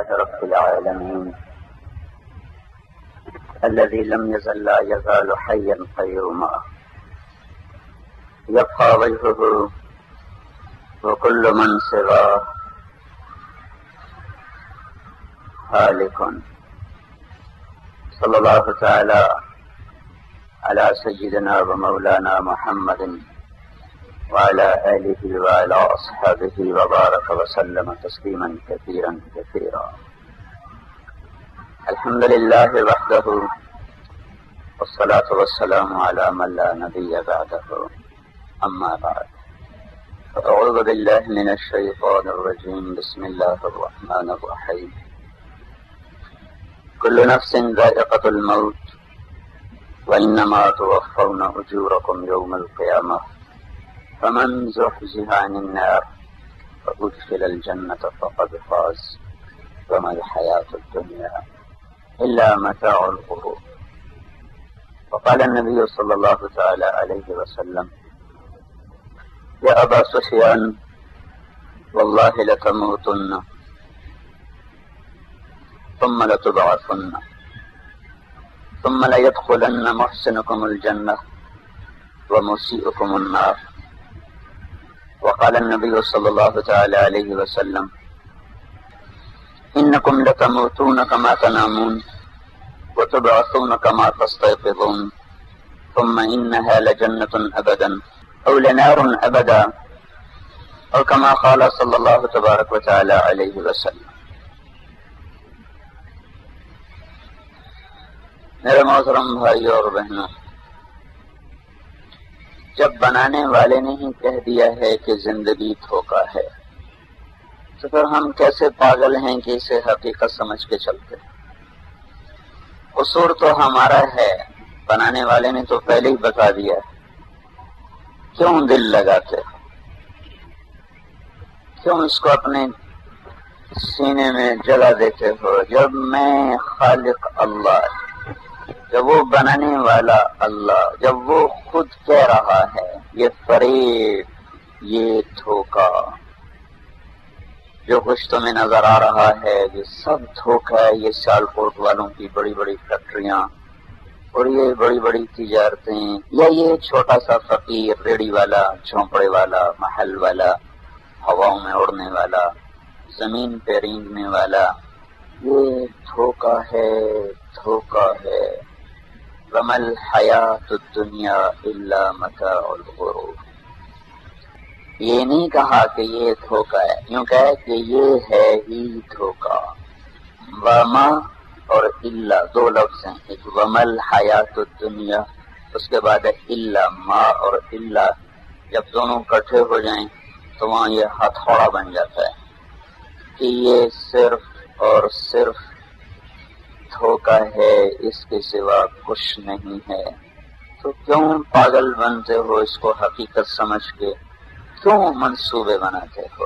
لله رب العالمين. الذي لم يزل لا يزال حيا قيوما. يبقى وجهه وكل من سواه هالك. صلى الله تعالى على سيدنا ومولانا محمد. وعلى آله وعلى أصحابه وبارك وسلم تسليما كثيرا كثيرا. الحمد لله وحده والصلاة والسلام على من لا نبي بعده. أما بعد فأعوذ بالله من الشيطان الرجيم. بسم الله الرحمن الرحيم. كل نفس ذائقة الموت وإنما توفون أجوركم يوم القيامة. فمن زحزح عن النار فأدخل الجنة فقد فاز وما الحياة الدنيا إلا متاع الغرور. وقال النبي صلى الله تعالى عليه وسلم يا أبا سفيان والله لتموتن ثم لتبعثن ثم ليدخلن محسنكم الجنة ومسيئكم النار. وقال النبي صلى الله تعالى عليه وسلم إنكم لتموتون كما تنامون وتبعثون كما تستيقظون ثم إنها لجنة أبدا أو لنار أبدا أو كما قال صلى الله تبارك وتعالى عليه وسلم. میرے محترم بھائی اور بہنوں جب بنانے والے نے ہی کہہ دیا ہے کہ زندگی دھوکا ہے، تو پھر ہم کیسے پاگل ہیں کہ اسے حقیقت سمجھ کے چلتے؟ قصور تو ہمارا ہے، بنانے والے نے تو پہلے ہی بتا دیا۔ کیوں دل لگاتے؟ کیوں اس کو اپنے سینے میں جگہ دیتے ہو؟ جب میں خالق اللہ جب وہ بنانے والا اللہ، جب وہ خود کہہ رہا ہے، یہ فریب، یہ دھوکا جو کچھ تمہیں نظر آ رہا ہے، یہ سب دھوکا ہے۔ یہ سیال کوٹ والوں کی بڑی بڑی فیکٹریاں اور یہ بڑی بڑی تجارتیں یا یہ چھوٹا سا فقیر، ریڑی والا، جھونپڑے والا، محل والا، ہواؤں میں اڑنے والا، زمین پہ رینگنے والا۔ یہ دھوکا ہے دھوکا ہے۔ رمل حیات دنیا اللہ متا الغرور یہ نہیں کہا کہ یہ دھوکا ہے، یوں کہ کہ یہ ہے ہی دھوکا وما اور اللہ دو لفظ ہیں، ایک ومل حیات دنیا اس کے بعد اللہ ما اور اللہ جب دونوں کٹھے ہو جائیں تو وہاں یہ ہتھوڑا بن جاتا ہے کہ یہ صرف اور صرف دھوکا ہے، اس کے سوا کچھ نہیں ہے۔ تو کیوں پاگل بنتے ہو اس کو حقیقت سمجھ کے؟ کیوں منصوبے بناتے ہو؟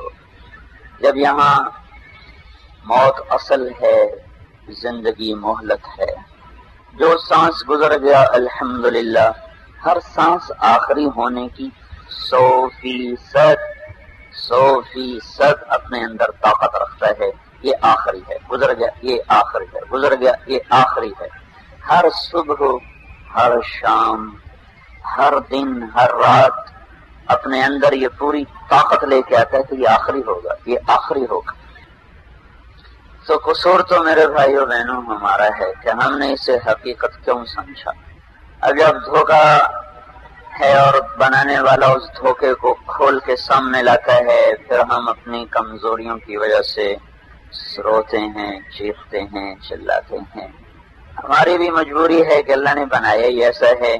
جب یہاں موت اصل ہے، زندگی مہلت ہے۔ جو سانس گزر گیا، الحمدللہ، ہر سانس آخری ہونے کی سو فیصد سو فیصد اپنے اندر طاقت رکھتا ہے۔ یہ آخری ہے، گزر گیا، یہ آخری ہے، گزر گیا، یہ آخری ہے۔ ہر صبح، ہر شام، ہر دن، ہر رات اپنے اندر یہ پوری طاقت لے کے آتا ہے کہ یہ آخری ہوگا، یہ آخری ہوگا۔ تو قصور تو میرے بھائیوں بہنوں، ہمارا ہے کہ ہم نے اسے حقیقت کیوں سمجھا؟ اب جب دھوکا ہے اور بنانے والا اس دھوکے کو کھول کے سامنے لاتا ہے، پھر ہم اپنی کمزوریوں کی وجہ سے روتے ہیں، چیختے ہیں، چلاتے ہیں۔ ہماری بھی مجبوری ہے کہ اللہ نے بنایا ہی ایسا ہے۔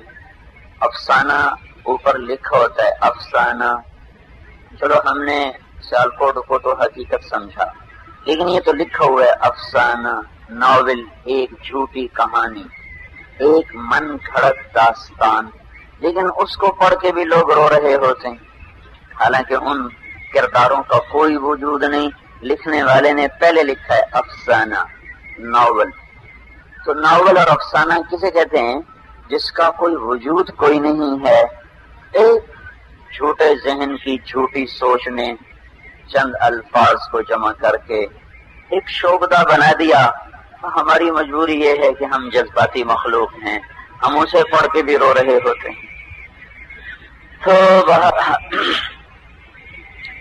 افسانہ اوپر لکھا ہوتا ہے، افسانہ۔ چلو ہم نے سیال کوٹ کو تو حقیقت سمجھا۔ لیکن یہ تو لکھا ہوا ہے، افسانہ، ناول، ایک جھوٹی کہانی، ایک من گھڑت داستان۔ لیکن اس کو پڑھ کے بھی لوگ رو رہے ہوتے ہیں۔ حالانکہ ان کرداروں کا کوئی وجود نہیں۔ لکھنے والے نے پہلے لکھا ہے افسانہ، ناول۔ تو ناول اور افسانہ کسے کہتے ہیں؟ جس کا کوئی وجود کوئی نہیں ہے۔ ایک جھوٹے ذہن کی جھوٹی سوچ نے چند الفاظ کو جمع کر کے ایک شوبدہ بنا دیا۔ ہماری مجبوری یہ ہے کہ ہم جذباتی مخلوق ہیں۔ ہم اسے پڑھ کے بھی رو رہے ہوتے ہیں۔ تو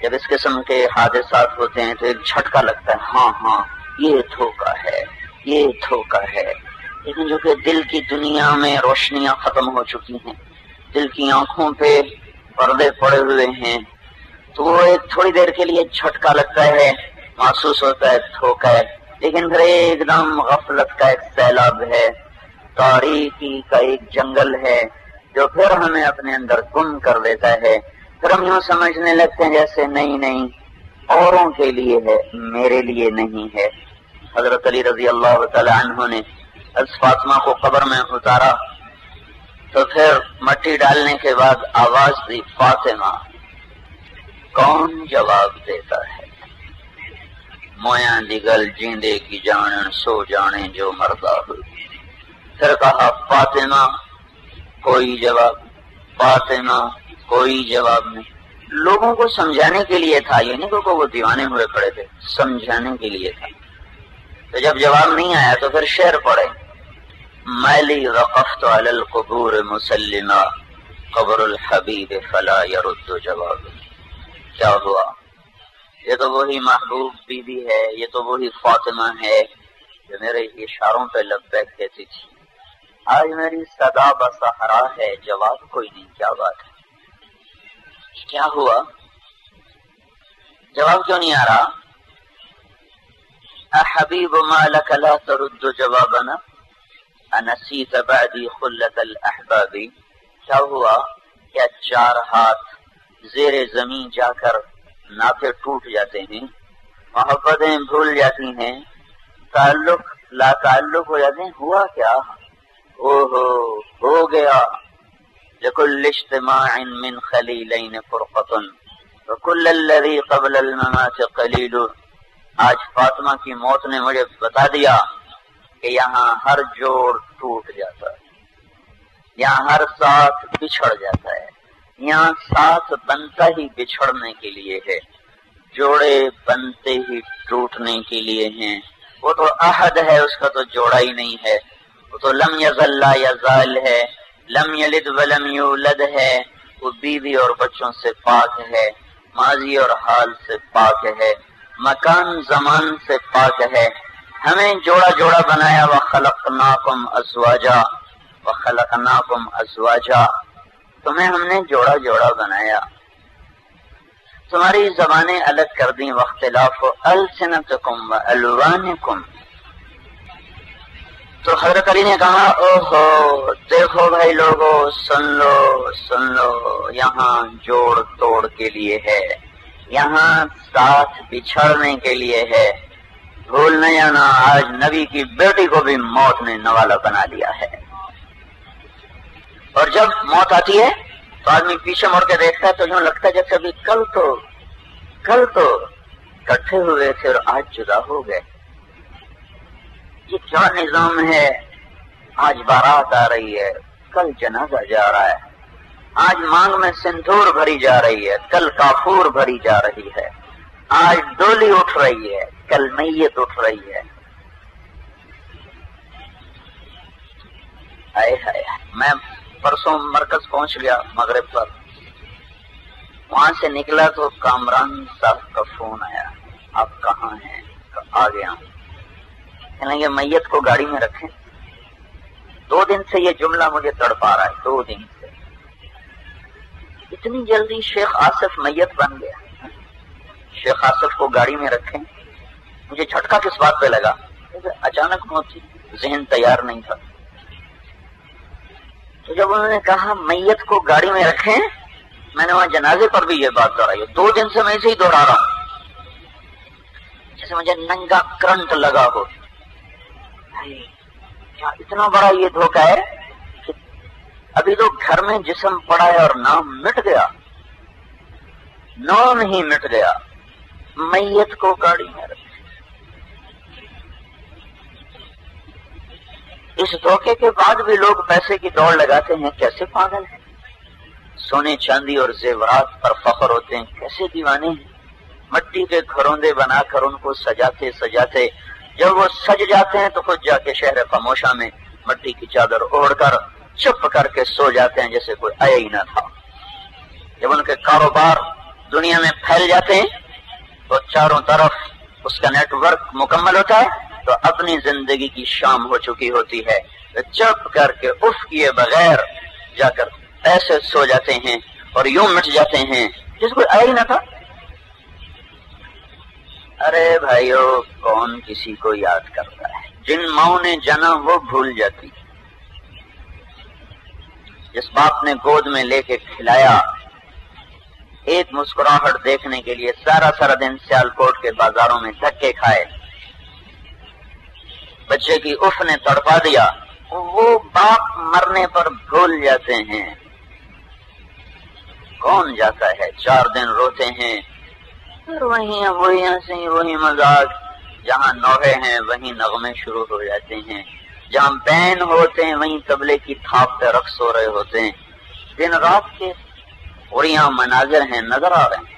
جب اس قسم کے حادثات ہوتے ہیں تو ایک جھٹکا لگتا ہے ہاں ہاں یہ دھوکا ہے، یہ دھوکا ہے۔ لیکن جو کہ دل کی دنیا میں روشنیاں ختم ہو چکی ہیں، دل کی آنکھوں پہ پردے پڑے ہوئے ہیں، تو وہ ایک تھوڑی دیر کے لیے جھٹکا لگتا ہے، محسوس ہوتا ہے دھوکا ہے۔ لیکن پھر ایک دم غفلت کا ایک سیلاب ہے، تاریخی کا ایک جنگل ہے، جو پھر ہمیں اپنے اندر گم کر دیتا ہے۔ پھر ہم یوں سمجھنے لگتے ہیں جیسے نہیں نہیں، اوروں کے لیے ہے، میرے لیے نہیں ہے۔ حضرت علی رضی اللہ تعالی عنہ نے فاطمہ کو قبر میں اتارا، تو پھر مٹی ڈالنے کے بعد آواز دی، فاطمہ، کون جواب دیتا ہے؟ مویا دیگل جیندے کی جان، سو جانے جو مردہ پھر کہا، فاطمہ، کوئی جواب؟ فاطمہ کوئی جواب نہیں۔ لوگوں کو سمجھانے کے لیے تھا یہ نہیں کہ وہ دیوانے ہوئے کھڑے تھے، سمجھانے کے لیے تھا تو جب جواب نہیں آیا تو پھر شعر پڑے میلی وقفت علی القبور مسلمہ قبر الحبیب فلا يرد جواب کیا ہوا؟ یہ تو وہی محبوب بی بی ہے، یہ تو وہی فاطمہ ہے جو میرے اشاروں پہ لبیک کہتی تھی۔ آج میری صدا بسہرا ہے، جواب کوئی نہیں، کیا بات ہے؟ کیا ہوا؟ جواب کیوں نہیں آ رہا؟ احبیب ما لک لا ترد جوابنا؟ انسیت بعدی خلت الاحبابی؟ کیا ہوا؟ کیا چار ہاتھ زیر زمین جا کر ناطے ٹوٹ جاتے ہیں؟ محبتیں بھول جاتی ہیں؟ تعلق لا تعلق ہو جاتے ہیں؟ ہوا کیا؟ او ہو ہو گیا۔ لکل اجتماع من خلیلین فرقتن وکل الذی قبل الممات قلیل آج فاطمہ کی موت نے مجھے بتا دیا کہ یہاں ہر جوڑ ٹوٹ جاتا ہے. یہاں ہر ساتھ بچھڑ جاتا ہے. یہاں ساتھ بنتا ہی بچھڑنے کے لیے ہے. جوڑے بنتے ہی ٹوٹنے کے لیے ہیں. وہ تو عہد ہے، اس کا تو جوڑا ہی نہیں ہے. وہ تو لم یزل یزال ہے. لم یلد ولم یولد ہے، وہ بیوی اور بچوں سے پاک ہے، ماضی اور حال سے پاک ہے، مکان زمان سے پاک ہے۔ ہمیں جوڑا جوڑا بنایا وہ خلق ناکم ازواجا وہ خلق ناکم ازواجا تمہیں ہم نے جوڑا جوڑا بنایا۔ تمہاری زبانیں الگ کر دیں، واختلاف السنتکم و الوانکم تو حضرت علی نے کہا او ہو دیکھو بھائی لوگو، سن لو سن لو، یہاں جوڑ توڑ کے لیے ہے، یہاں ساتھ بچھڑنے کے لیے ہے۔ بھول نہیں جانا، آج نبی کی بیٹی کو بھی موت نے نوالا بنا دیا ہے۔ اور جب موت آتی ہے، تو آدمی پیچھے مڑ کے دیکھتا ہے، تو یوں لگتا ہے جیسے ابھی کل تو کل تو کٹھے ہوئے تھے اور آج جدا ہو گئے۔ یہ کیا نظام ہے؟ آج بارات آ رہی ہے، کل جنازہ جا رہا ہے۔ آج مانگ میں سندور بھری جا رہی ہے، کل کافور بھری جا رہی ہے۔ آج ڈولی اٹھ رہی ہے، کل میت اٹھ رہی ہے۔ آئے آئے میں پرسوں مرکز پہنچ گیا مغرب پر۔ وہاں سے نکلا تو کامران صاحب کا فون آیا۔ آپ کہاں ہیں؟ آ گیا کہنے گے میت کو گاڑی میں رکھیں۔ دو دن سے یہ جملہ مجھے تڑ پا رہا ہے، دو دن سے۔ اتنی جلدی شیخ آصف میت بن گیا۔ شیخ آصف کو گاڑی میں رکھیں۔ مجھے جھٹکا کس بات پہ لگا؟ اچانک موت تھی ذہن تیار نہیں تھا۔ تو جب انہوں نے کہا، میت کو گاڑی میں رکھیں، میں نے وہاں جنازے پر بھی یہ بات دوہرائی دو دن سے میں اسے ہی دوہرا رہا ہوں۔ جیسے مجھے ننگا کرنٹ لگا ہو۔ کیا اتنا بڑا یہ دھوکہ ہے کہ ابھی تو گھر میں جسم پڑا ہے اور نام مٹ گیا۔ نام ہی مٹ گیا۔ میت کو گاڑی میں رکھ۔ اس دھوکے کے بعد بھی لوگ پیسے کی دوڑ لگاتے ہیں، کیسے پاگل ہیں؟ سونے چاندی اور زیورات پر فخر ہوتے ہیں، کیسے دیوانے ہیں؟ مٹی کے گھروندے بنا کر ان کو سجاتے سجاتے جب وہ سج جاتے ہیں تو خود جا کے شہر خاموشہ میں مٹی کی چادر اوڑھ کر چپ کر کے سو جاتے ہیں جیسے کوئی آیا ہی نہ تھا۔ جب ان کے کاروبار دنیا میں پھیل جاتے ہیں تو چاروں طرف اس کا نیٹ ورک مکمل ہوتا ہے تو اپنی زندگی کی شام ہو چکی ہوتی ہے۔ تو چپ کر کے اف کیے بغیر جا کر ایسے سو جاتے ہیں اور یوں مٹ جاتے ہیں جس کو آیا ہی نہ تھا۔ ارے بھائیو، کون کسی کو یاد کرتا ہے؟ جن ماؤں نے جنا وہ بھول جاتی۔ جس باپ نے گود میں لے کے کھلایا، ایک مسکراہٹ دیکھنے کے لیے سارا سارا دن سیال کوٹ کے بازاروں میں دھکے کھائے۔ بچے کی اف نے تڑپا دیا، وہ باپ مرنے پر بھول جاتے ہیں۔ کون جاتا ہے؟ چار دن روتے ہیں۔ وہیں وہی ہنسی وہی مزاج۔ جہاں نوہے ہیں وہیں نغمے شروع ہو جاتے ہیں۔ جہاں بین ہوتے ہیں وہیں تبلے کی تھاپ پہ رقص ہو رہے ہوتے ہیں۔ دن رات کے اور یہاں مناظر ہیں، نظر آ رہے ہیں۔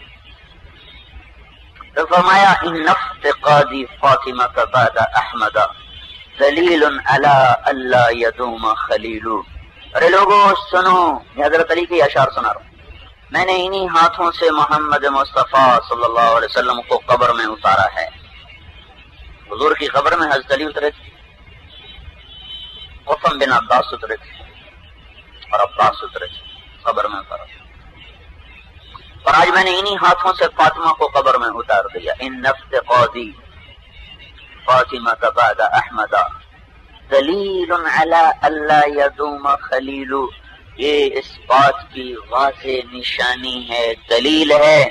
تو فرمایا، ان نفت قادی فاطمہ کا بعد احمد دلیل علی اللہ یدوم خلیلو۔ ارے لوگوں سنو حضرت علی کی اشعار سنا رہا ہوں۔ میں نے انہی ہاتھوں سے محمد مصطفیٰ صلی اللہ علیہ وسلم کو قبر میں اتارا ہے۔ حضور کی قبر میں حضرت علی اترے تھے۔ وفم بن عباس اترے تھے۔ اور عباس اترے تھے۔ قبر میں اتارا۔ اور آج میں نے انہی ہاتھوں سے فاطمہ کو قبر میں اتار دیا۔ ان نفت قوضی فاطمہ بعد احمد۔ دلیل علی اللہ یدوم خلیلو یہ اس بات کی واضح نشانی ہے، دلیل ہے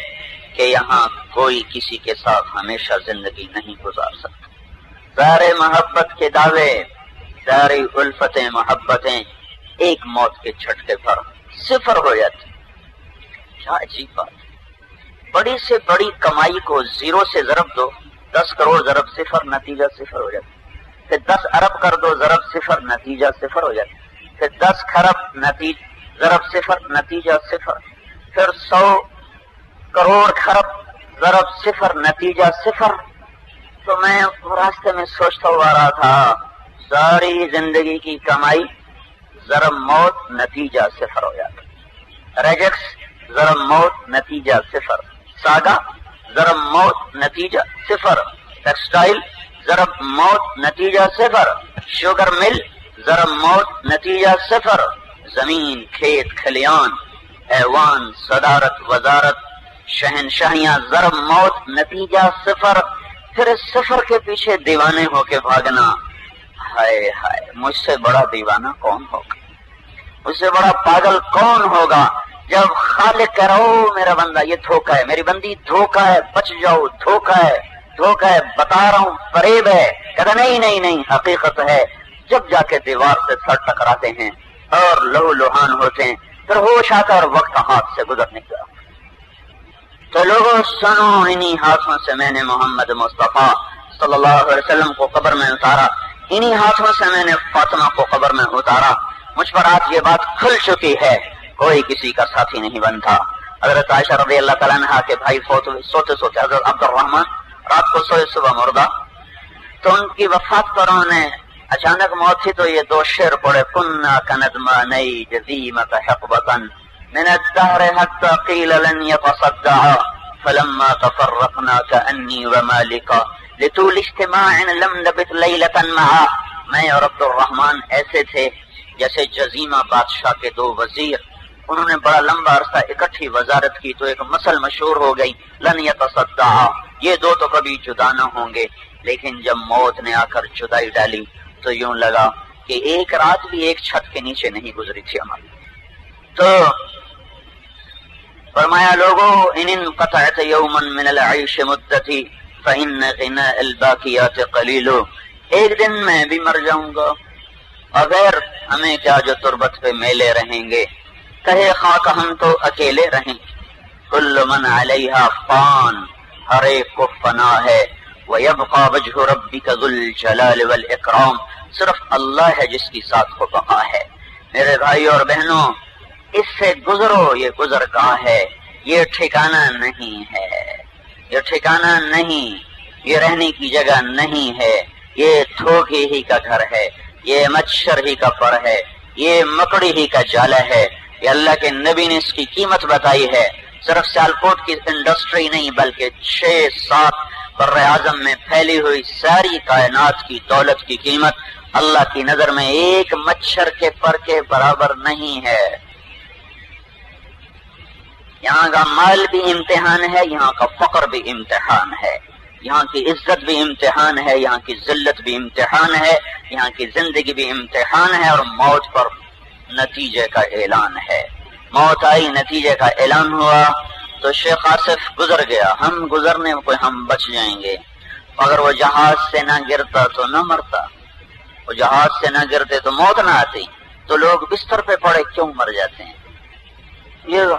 کہ یہاں کوئی کسی کے ساتھ ہمیشہ زندگی نہیں گزار سکتا۔ سارے محبت کے دعوے ساری الفتیں محبتیں ایک موت کے چھٹکے پر صفر ہو جاتی۔ کیا عجیب بات بڑی سے بڑی کمائی کو زیرو سے ضرب دو، دس کروڑ ضرب صفر، نتیجہ صفر ہو جاتا۔ پھر دس ارب کر دو، ضرب صفر، نتیجہ صفر ہو جاتا۔ پھر دس خرب نتیج، ضرب صفر، نتیجہ صفر، پھر سو کروڑ خرب ضرب صفر، نتیجہ صفر۔ تو میں راستے میں سوچتا ہوا رہا تھا، ساری زندگی کی کمائی ضرب موت، نتیجہ صفر ہو جاتا۔ ریجکس ضرب موت، نتیجہ صفر۔ ساگا، ضرب موت، نتیجہ صفر۔ ٹیکسٹائل، ضرب موت، نتیجہ صفر۔ شوگر مل ضرب موت، نتیجہ صفر، زمین، کھیت، کھلیان ایوان صدارت، وزارت، شہنشاہیاں ضرب موت، نتیجہ صفر، پھر اس کے پیچھے دیوانے ہو کے بھاگنا۔ ہائے ہائے، مجھ سے بڑا دیوانہ کون ہوگا؟ مجھ سے بڑا پاگل کون ہوگا؟ جب خالق کہہ رہا ہو، میرا بندہ، یہ دھوکا ہے، میری بندی دھوکا ہے، بچ جاؤ دھوکا ہے دھوکا ہے، بتا رہا ہوں، فریب ہے۔ کہتا نہیں نہیں نہیں، حقیقت ہے۔ جب جا کے دیوار سے سر ٹکراتے ہیں اور لہو لوہان ہوتے ہیں، پھر ہوش آتا اور وقت ہاتھ سے گزرنے کا تو لوگوں، سنو انہی ہاتھوں سے میں نے محمد مصطفیٰ صلی اللہ علیہ وسلم کو قبر میں اتارا۔ انہی ہاتھوں سے میں نے فاطمہ کو قبر میں اتارا۔ مجھ پر آج یہ بات کھل چکی ہے۔ کوئی کسی کا ساتھی نہیں بنتا۔ حضرت عائشہ رضی اللہ تعالیٰ نے کہ بھائی سوتے سوتے حضرت عبد الرحمان رات کو سوئے صبح مردہ۔ تو ان کی وفات پر انہوں نے اچانک موت تھی تو یہ دو شیر پڑے کننا کندما نئی جزیمت حقبتا، من الدهر حتى قيل لن يتصدع فلما تفرقنا كأني ومالكا لطول اجتماع لم نبت ليلة معا میں اور عبد الرحمن ایسے تھے جیسے جزیمہ بادشاہ کے دو وزیر۔ انہوں نے بڑا لمبا عرصہ اکٹھی وزارت کی تو ایک مسل مشہور ہو گئی، لن یتصدع یہ دو تو کبھی جدا نہ ہوں گے، لیکن جب موت نے آ کر جدائی ڈالی تو یوں لگا کہ ایک رات بھی ایک چھت کے نیچے نہیں گزری تھی ہماری۔ تو فرمایا لوگوں ان قطعت یوما من العیش مدتی فإن غناء الباقیات قلیل۔ ایک دن میں بھی مر جاؤں گا۔ اگر ہمیں کیا جو تربت پہ میلے رہیں گے۔ کہے خاک ہم تو اکیلے رہیں۔ کل من علیہ فان، ہر ایک کو فنا ہے۔ وَيَبْقَى وَجْهُ رَبِّكَ ذُو الْجَلَالِ وَالْإِكْرَامِ صرف اللہ ہے جس کی ساتھ کو بقا ہے۔ میرے بھائی اور بہنوں، اس سے گزرو، یہ گزر گاہ ہے؟ یہ ٹھکانہ نہیں ہے۔ یہ ٹھکانا نہیں، یہ رہنے کی جگہ نہیں ہے۔ یہ تھوکے ہی کا گھر ہے، یہ مچھر ہی کا پر ہے، یہ مکڑی ہی کا جالا ہے۔ یہ اللہ کے نبی نے اس کی قیمت بتائی ہے۔ صرف سیالکوٹ کی انڈسٹری نہیں، بلکہ چھ سات بر اعظم میں پھیلی ہوئی ساری کائنات کی دولت کی قیمت اللہ کی نظر میں ایک مچھر کے پر کے برابر نہیں ہے۔ یہاں کا مال بھی امتحان ہے، یہاں کا فقر بھی امتحان ہے۔ یہاں کی عزت بھی امتحان ہے، یہاں کی ذلت بھی امتحان ہے۔ یہاں کی زندگی بھی امتحان ہے اور موت پر نتیجے کا اعلان ہے۔ موت آئی، نتیجے کا اعلان ہوا۔ تو شیخ آصف گزر گیا۔ ہم گزرنے کو ہم بچ جائیں گے۔ اگر وہ جہاز سے نہ گرتا تو نہ مرتا۔ وہ جہاز سے نہ گرتے تو موت نہ آتی، تو لوگ بستر پہ پڑے کیوں مر جاتے ہیں؟ یہ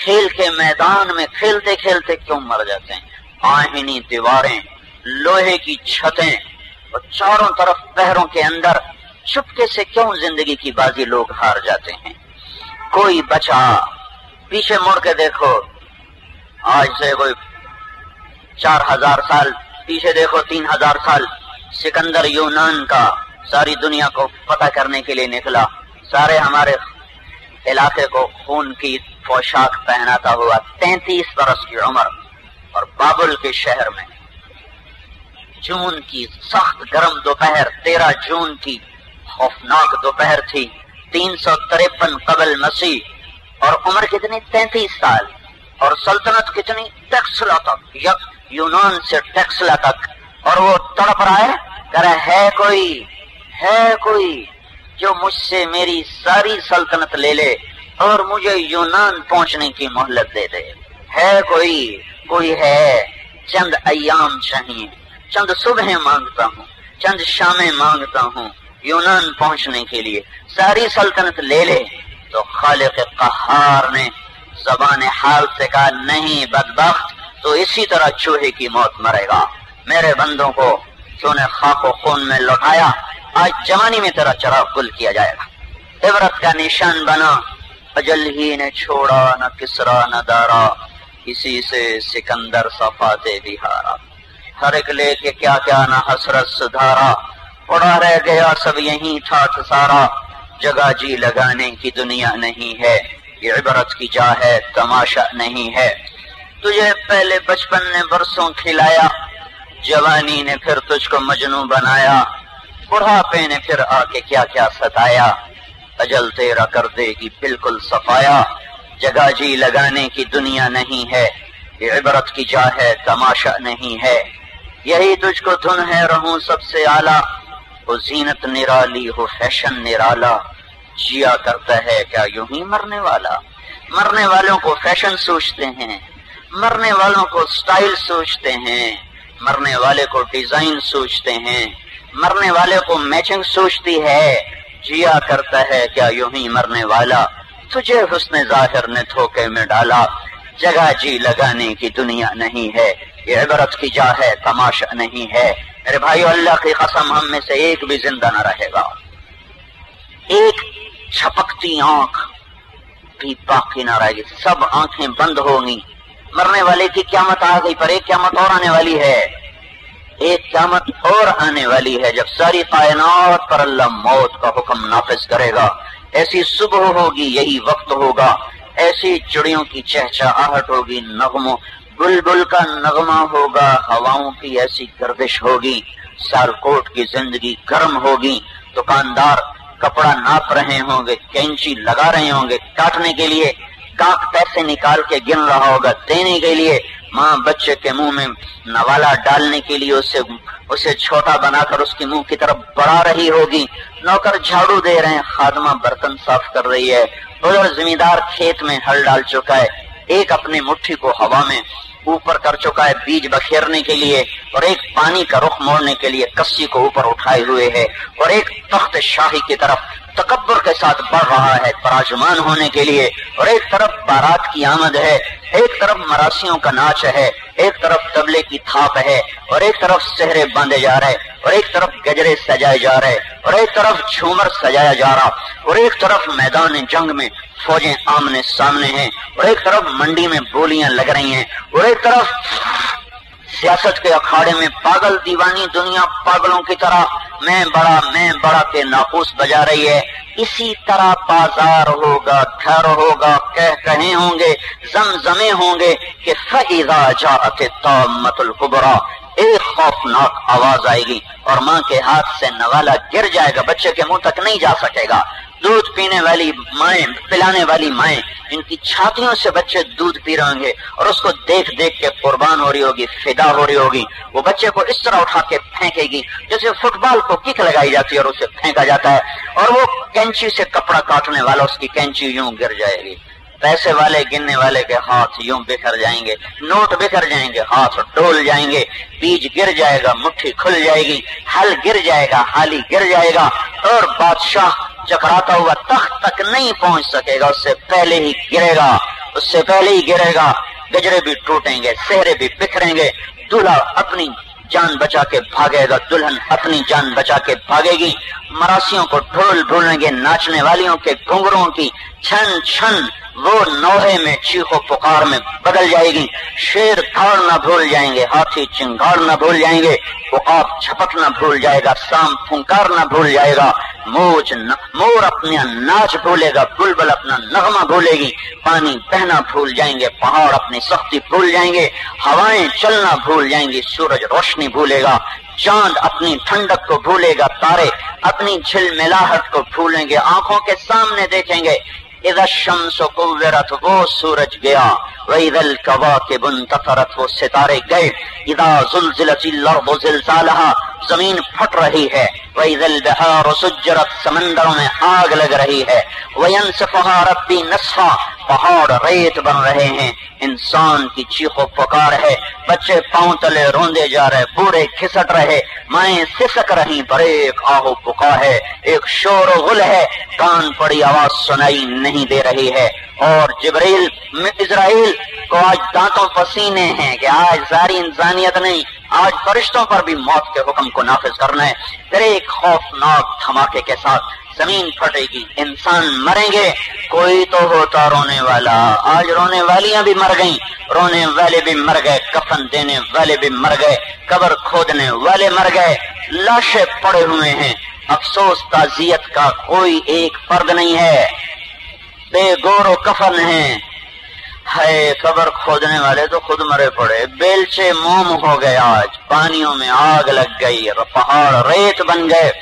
کھیل کے میدان میں کھیلتے کھیلتے کیوں مر جاتے ہیں؟ آہنی دیواریں، لوہے کی چھتیں اور چاروں طرف پہروں کے اندر چپکے سے کیوں زندگی کی بازی لوگ ہار جاتے ہیں؟ کوئی بچا، پیچھے مڑ کے دیکھو، آج سے کوئی چار ہزار سال، پیچھے دیکھو تین ہزار سال سکندر یونان کا ساری دنیا کو پتہ کرنے کے لیے نکلا۔ سارے ہمارے علاقے کو خون کی پوشاک پہناتا ہوا تینتیس برس کی عمر اور بابل کے شہر میں۔ جون کی سخت گرم دوپہر، تیرہ جون کی خوفناک دوپہر تھی۔ تین سو تریپن قبل مسیح۔ اور عمر کتنی؟ تینتیس سال۔ اور سلطنت کتنی؟ ٹیکسلا تک یونان سے ٹیکسلا تک۔ اور وہ تڑپ رہا ہے، کہہ رہا ہے کوئی ہے کوئی جو مجھ سے میری ساری سلطنت لے لے اور مجھے یونان پہنچنے کی مہلت دے دے۔ ہے کوئی کوئی ہے، چند ایام چاہیے، چند صبح مانگتا ہوں، چند شامیں مانگتا ہوں یونان پہنچنے کے لیے۔ ساری سلطنت لے لے۔ تو خالق قہار نے زبان حال سے کہا، نہیں بدبخت، تو اسی طرح چوہے کی موت مرے گا۔ میرے بندوں کو کیوں نے خاک و خون میں لوٹایا، آج جوانی میں تیرا چراغ گل کیا جائے گا۔ عبرت کا نشان بنا، اجل ہی نے چھوڑا، نہ کسرا، نہ دارا اسی سے سکندر صفاتے بہارا۔ ہر ایک لے کے کیا کیا نہ حسرت سدھارا پڑا رہ گیا سب یہیں تھا سارا۔ جگہ جی لگانے کی دنیا نہیں ہے، یہ عبرت کی جا ہے، تماشا نہیں ہے۔ تجھے پہلے بچپن نے برسوں کھلایا جوانی نے پھر تجھ کو مجنو بنایا، بڑھاپے نے پھر آ کے کیا کیا ستایا، اجل تیرا کر دے گی بالکل صفایا۔ جگہ جی لگانے کی دنیا نہیں ہے، یہ عبرت کی جا ہے، تماشا نہیں ہے۔ یہی تجھ کو دھن ہے، رہوں سب سے اعلیٰ۔ وہ زینت نرالی ہو فیشن نرالا۔ جیا کرتا ہے، کیا یوں ہی مرنے والا؟ مرنے والوں کو فیشن سوچتے ہیں، مرنے والوں کو سٹائل سوچتے ہیں۔ مرنے والے کو ڈیزائن سوچتے ہیں۔ مرنے والے کو میچنگ سوچتی ہے۔ جیا کرتا ہے، کیا یوں ہی مرنے والا؟ تجھے حسن ظاہر نے دھوکے میں ڈالا۔ جگہ جی لگانے کی دنیا نہیں ہے۔ یہ عبرت کی جا ہے، تماشا نہیں ہے۔ میرے بھائی اللہ کی قسم ہم میں سے ایک بھی زندہ نہ رہے گا۔ ایک چھپکتی آنکھ بھی باقی نہ رہے۔ گی سب آنکھیں بند ہوں گی مرنے والے کی قیامت آ گئی، پر ایک قیامت اور آنے والی ہے۔ ایک قیامت اور آنے والی ہے جب ساری کائنات پر اللہ موت کا حکم نافذ کرے گا۔ ایسی صبح ہوگی، یہی وقت ہوگا۔ ایسی چڑیوں کی چہچہٹ ہوگی، نغموں بل بل کا نغمہ ہوگا، ہواؤں کی ایسی گردش ہوگی سال کوٹ کی زندگی گرم ہوگی۔ دکاندار کپڑا ناپ رہے ہوں گے، کینچی لگا رہے ہوں گے۔ کاٹنے کے لیے کاک پیسے نکال کے گن رہا ہوگا دینے کے لیے۔ ماں بچے کے منہ میں نوالا ڈالنے کے لیے اسے اسے چھوٹا بنا کر اس کے منہ کی طرف بڑھا رہی ہوگی۔ نوکر جھاڑو دے رہے ہیں۔ خادمہ برتن صاف کر رہی ہے۔ ادھر زمیندار کھیت میں ہل ڈال چکا ہے۔ ایک اپنی مٹھی کو ہوا میں اوپر کر چکا ہے بیج بکھیرنے کے لیے اور ایک پانی کا رخ موڑنے کے لیے کسی کو اوپر اٹھائے ہوئے ہے۔ اور ایک تخت شاہی کی طرف تکبر کے ساتھ بڑھ رہا ہے پراجمان ہونے کے لیے اور ایک طرف بارات کی آمد ہے، ایک طرف مراسیوں کا ناچ ہے، ایک طرف تبلے کی تھاپ ہے اور ایک طرف سہرے باندھے جا رہے اور ایک طرف گجرے سجائے جا رہے اور ایک طرف جھومر سجایا جا رہا اور ایک طرف میدان جنگ میں فوجیں آمنے سامنے ہیں اور ایک طرف منڈی میں بولیاں لگ رہی ہیں اور ایک طرف سیاست کے اکھاڑے میں پاگل دیوانی دنیا پاگلوں کی طرح میں بڑا میں بڑا کے ناقوس بجا رہی ہے۔ اسی طرح بازار ہوگا، گھر ہوگا، کہہ کہیں ہوں گے زمزمے ہوں گے کہ فیضا جاءت تامت القبرا ایک خوفناک آواز آئے گی اور ماں کے ہاتھ سے نوالا گر جائے گا، بچے کے منہ تک نہیں جا سکے گا۔ دودھ پینے والی مائیں، پلانے والی مائیں، ان کی چھاتیوں سے بچے دودھ پی رہے ہوں گے اور اس کو دیکھ دیکھ کے قربان ہو رہی ہوگی، فدا ہو رہی ہوگی۔ وہ بچے کو اس طرح اٹھا کے پھینکے گی جیسے فٹ بال کو کک لگائی جاتی ہے اور اسے پھینکا جاتا ہے اور وہ کینچی سے کپڑا کاٹنے والا اس کی کینچی یوں گر جائے گی۔ پیسے والے گننے والے کے ہاتھ یوں بکھر جائیں گے، نوٹ بکھر جائیں گے، ہاتھ ڈول جائیں گے، بیج گر جائے گا، مٹھی کھل جائے گی ہل گر جائے گا، حالی گر جائے گا، اور بادشاہ چکراتا ہوا تخت تک نہیں پہنچ سکے گا، اس سے پہلے ہی گرے گا، اس سے پہلے ہی گرے گا، گجرے بھی ٹوٹیں گے، سہرے بھی بکھریں گے، دلہا اپنی جان بچا کے بھاگے گا، دلہن اپنی جان بچا کے بھاگے گی، مراسیوں کو ڈھول ڈھولیں گے، ناچنے والیوں کے گھنگروں کی چھن چھن وہ نوہے میں چیخو پکار میں بدل جائے گی۔ شیر کھاڑ نہ بھول جائیں گے، ہاتھی چنگاڑ نہ بھول جائیں گے۔ اقاب چھپک نہ بھول جائے گا، سام پھنکار نہ بھول جائے گا۔ موج مور اپنا ناچ بھولے گا، بلبل اپنا نغمہ بھولے گی۔ پانی بہنا بھول جائیں گے، پہاڑ اپنی سختی بھول جائیں گے۔ ہوائیں چلنا بھول جائیں گی، سورج روشنی بھولے گا۔ چاند اپنی ٹھنڈک کو بھولے گا، تارے اپنی جھل ملاحٹ کو بھولیں گے۔ آنکھوں کے سامنے دیکھیں گے۔ اذا الشمس قورت وہ سورج گیا، وَإِذَا الْكَوَاكِبُ انْتَفَرَتْ وہ ستارے گئے، اذا زلزلت الارض زلزالها، زمین پھٹ رہی ہے، وَإِذَا الْبِحَارُ سُجِّرَتْ، سمندروں میں آگ لگ رہی ہے، وَيَنْسِفُهَا رَبِّي نَصْفًا پہاڑ ریت بن رہے ہیں، انسان کی چیخ و پکار ہے، بچے پاؤں تلے روندے جا رہے، بوڑھے کھسٹ رہے، مائیں سسک رہی پر ایک آہو پکا ہے، ایک شور و غل ہے، کان پڑی آواز سنائی نہیں دے رہی ہے۔ اور جبریل اسرائیل کو آج دانتوں پسینے ہیں کہ آج ساری انسانیت نہیں، آج فرشتوں پر بھی موت کے حکم کو نافذ کرنا ہے۔ پھر ایک خوفناک دھماکے کے ساتھ زمین پھٹے گی، انسان مریں گے۔ کوئی تو ہوتا رونے والا، آج رونے والیاں بھی مر گئیں۔ رونے والے بھی مر گئے، کفن دینے والے بھی مر گئے، قبر کھودنے والے مر گئے، لاشیں پڑے ہوئے ہیں۔ افسوس، تعزیت کا کوئی ایک فرد نہیں ہے۔ بے گور و کفن ہیں ہے قبر کھودنے والے تو خود مرے پڑے۔ بیلچے موم ہو گئے آج۔ پانیوں میں آگ لگ گئی۔ پہاڑ ریت بن گئے۔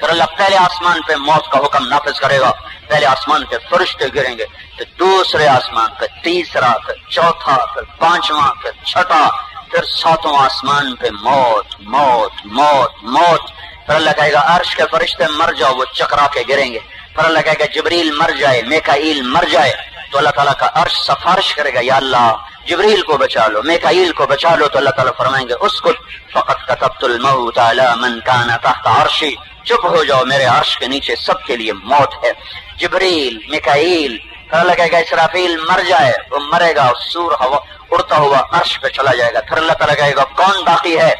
پھر اللہ پہلے آسمان پہ موت کا حکم نافذ کرے گا۔ پہلے آسمان کے فرشتے گریں گے۔ پھر دوسرے آسمان پہ تیسرا، پھر چوتھا، پھر پانچواں، پھر چھٹا، پھر ساتواں آسمان پہ موت موت موت موت۔ پھر اللہ کہے گا، عرش کے فرشتے مر جاؤ، وہ چکرا کے گریں گے۔ پھر اللہ کہے گا، جبریل مر جائے، میکائیل مر جائے، تو اللہ تعالیٰ کا عرش سفارش کرے گا، یا اللہ، جبریل کو بچا لو، میکائیل کو بچا لو، تو اللہ تعالیٰ فرمائیں گے اس کو فقط کتبت الموت علی من کان تحت عرشی، چپ ہو جاؤ، میرے عرش کے نیچے سب کے لیے موت ہے، جبریل، میکائیل پھر اللہ کہے گا، اسرافیل مر جائے، وہ مرے گا، سور ہوا، اڑتا ہوا عرش پہ چلا جائے گا، پھر اللہ تعالیٰ کہے گا، کون باقی ہے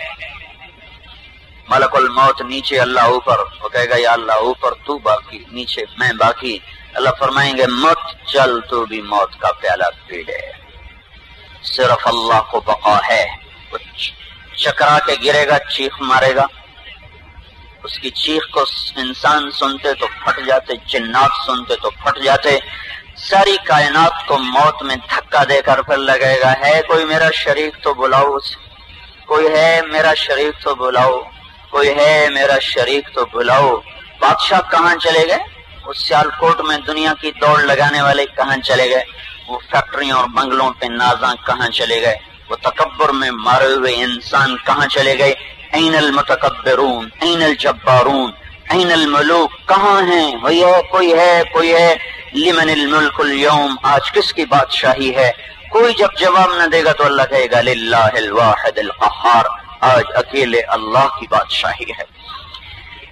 ملک الموت نیچے اللہ اوپر۔ وہ کہے گا، یا اللہ اوپر تو باقی، نیچے میں باقی۔ اللہ فرمائیں گے مت چل، تو بھی موت کا پیالہ پی لے صرف اللہ کو بقا ہے۔ چکرا کے گرے گا، چیخ مارے گا۔ اس کی چیخ کو انسان سنتے تو پھٹ جاتے، جنات سنتے تو پھٹ جاتے۔ ساری کائنات کو موت میں دھکا دے کر پھر لگے گا، ہے کوئی میرا شریک تو بلاؤ اسے کوئی ہے میرا شریک تو بلاؤ۔ کوئی ہے میرا شریک تو بلاؤ۔ بادشاہ کہاں چلے گئے؟ اس سیال کوٹ میں دنیا کی دوڑ لگانے والے کہاں چلے گئے؟ وہ فیکٹریوں اور بنگلوں پہ نازاں کہاں چلے گئے؟ وہ تکبر میں مارے ہوئے انسان کہاں چلے گئے؟ این المتکبرون، این الجبارون، این الملوک کہاں ہیں؟ وہی ہے، کوئی ہے کوئی ہے۔ لمن الملک اليوم آج کس کی بادشاہی ہے؟ کوئی جب جواب نہ دے گا تو اللہ کہے گا للہ الواحد القہار۔ آج اکیلے اللہ کی بادشاہی ہے۔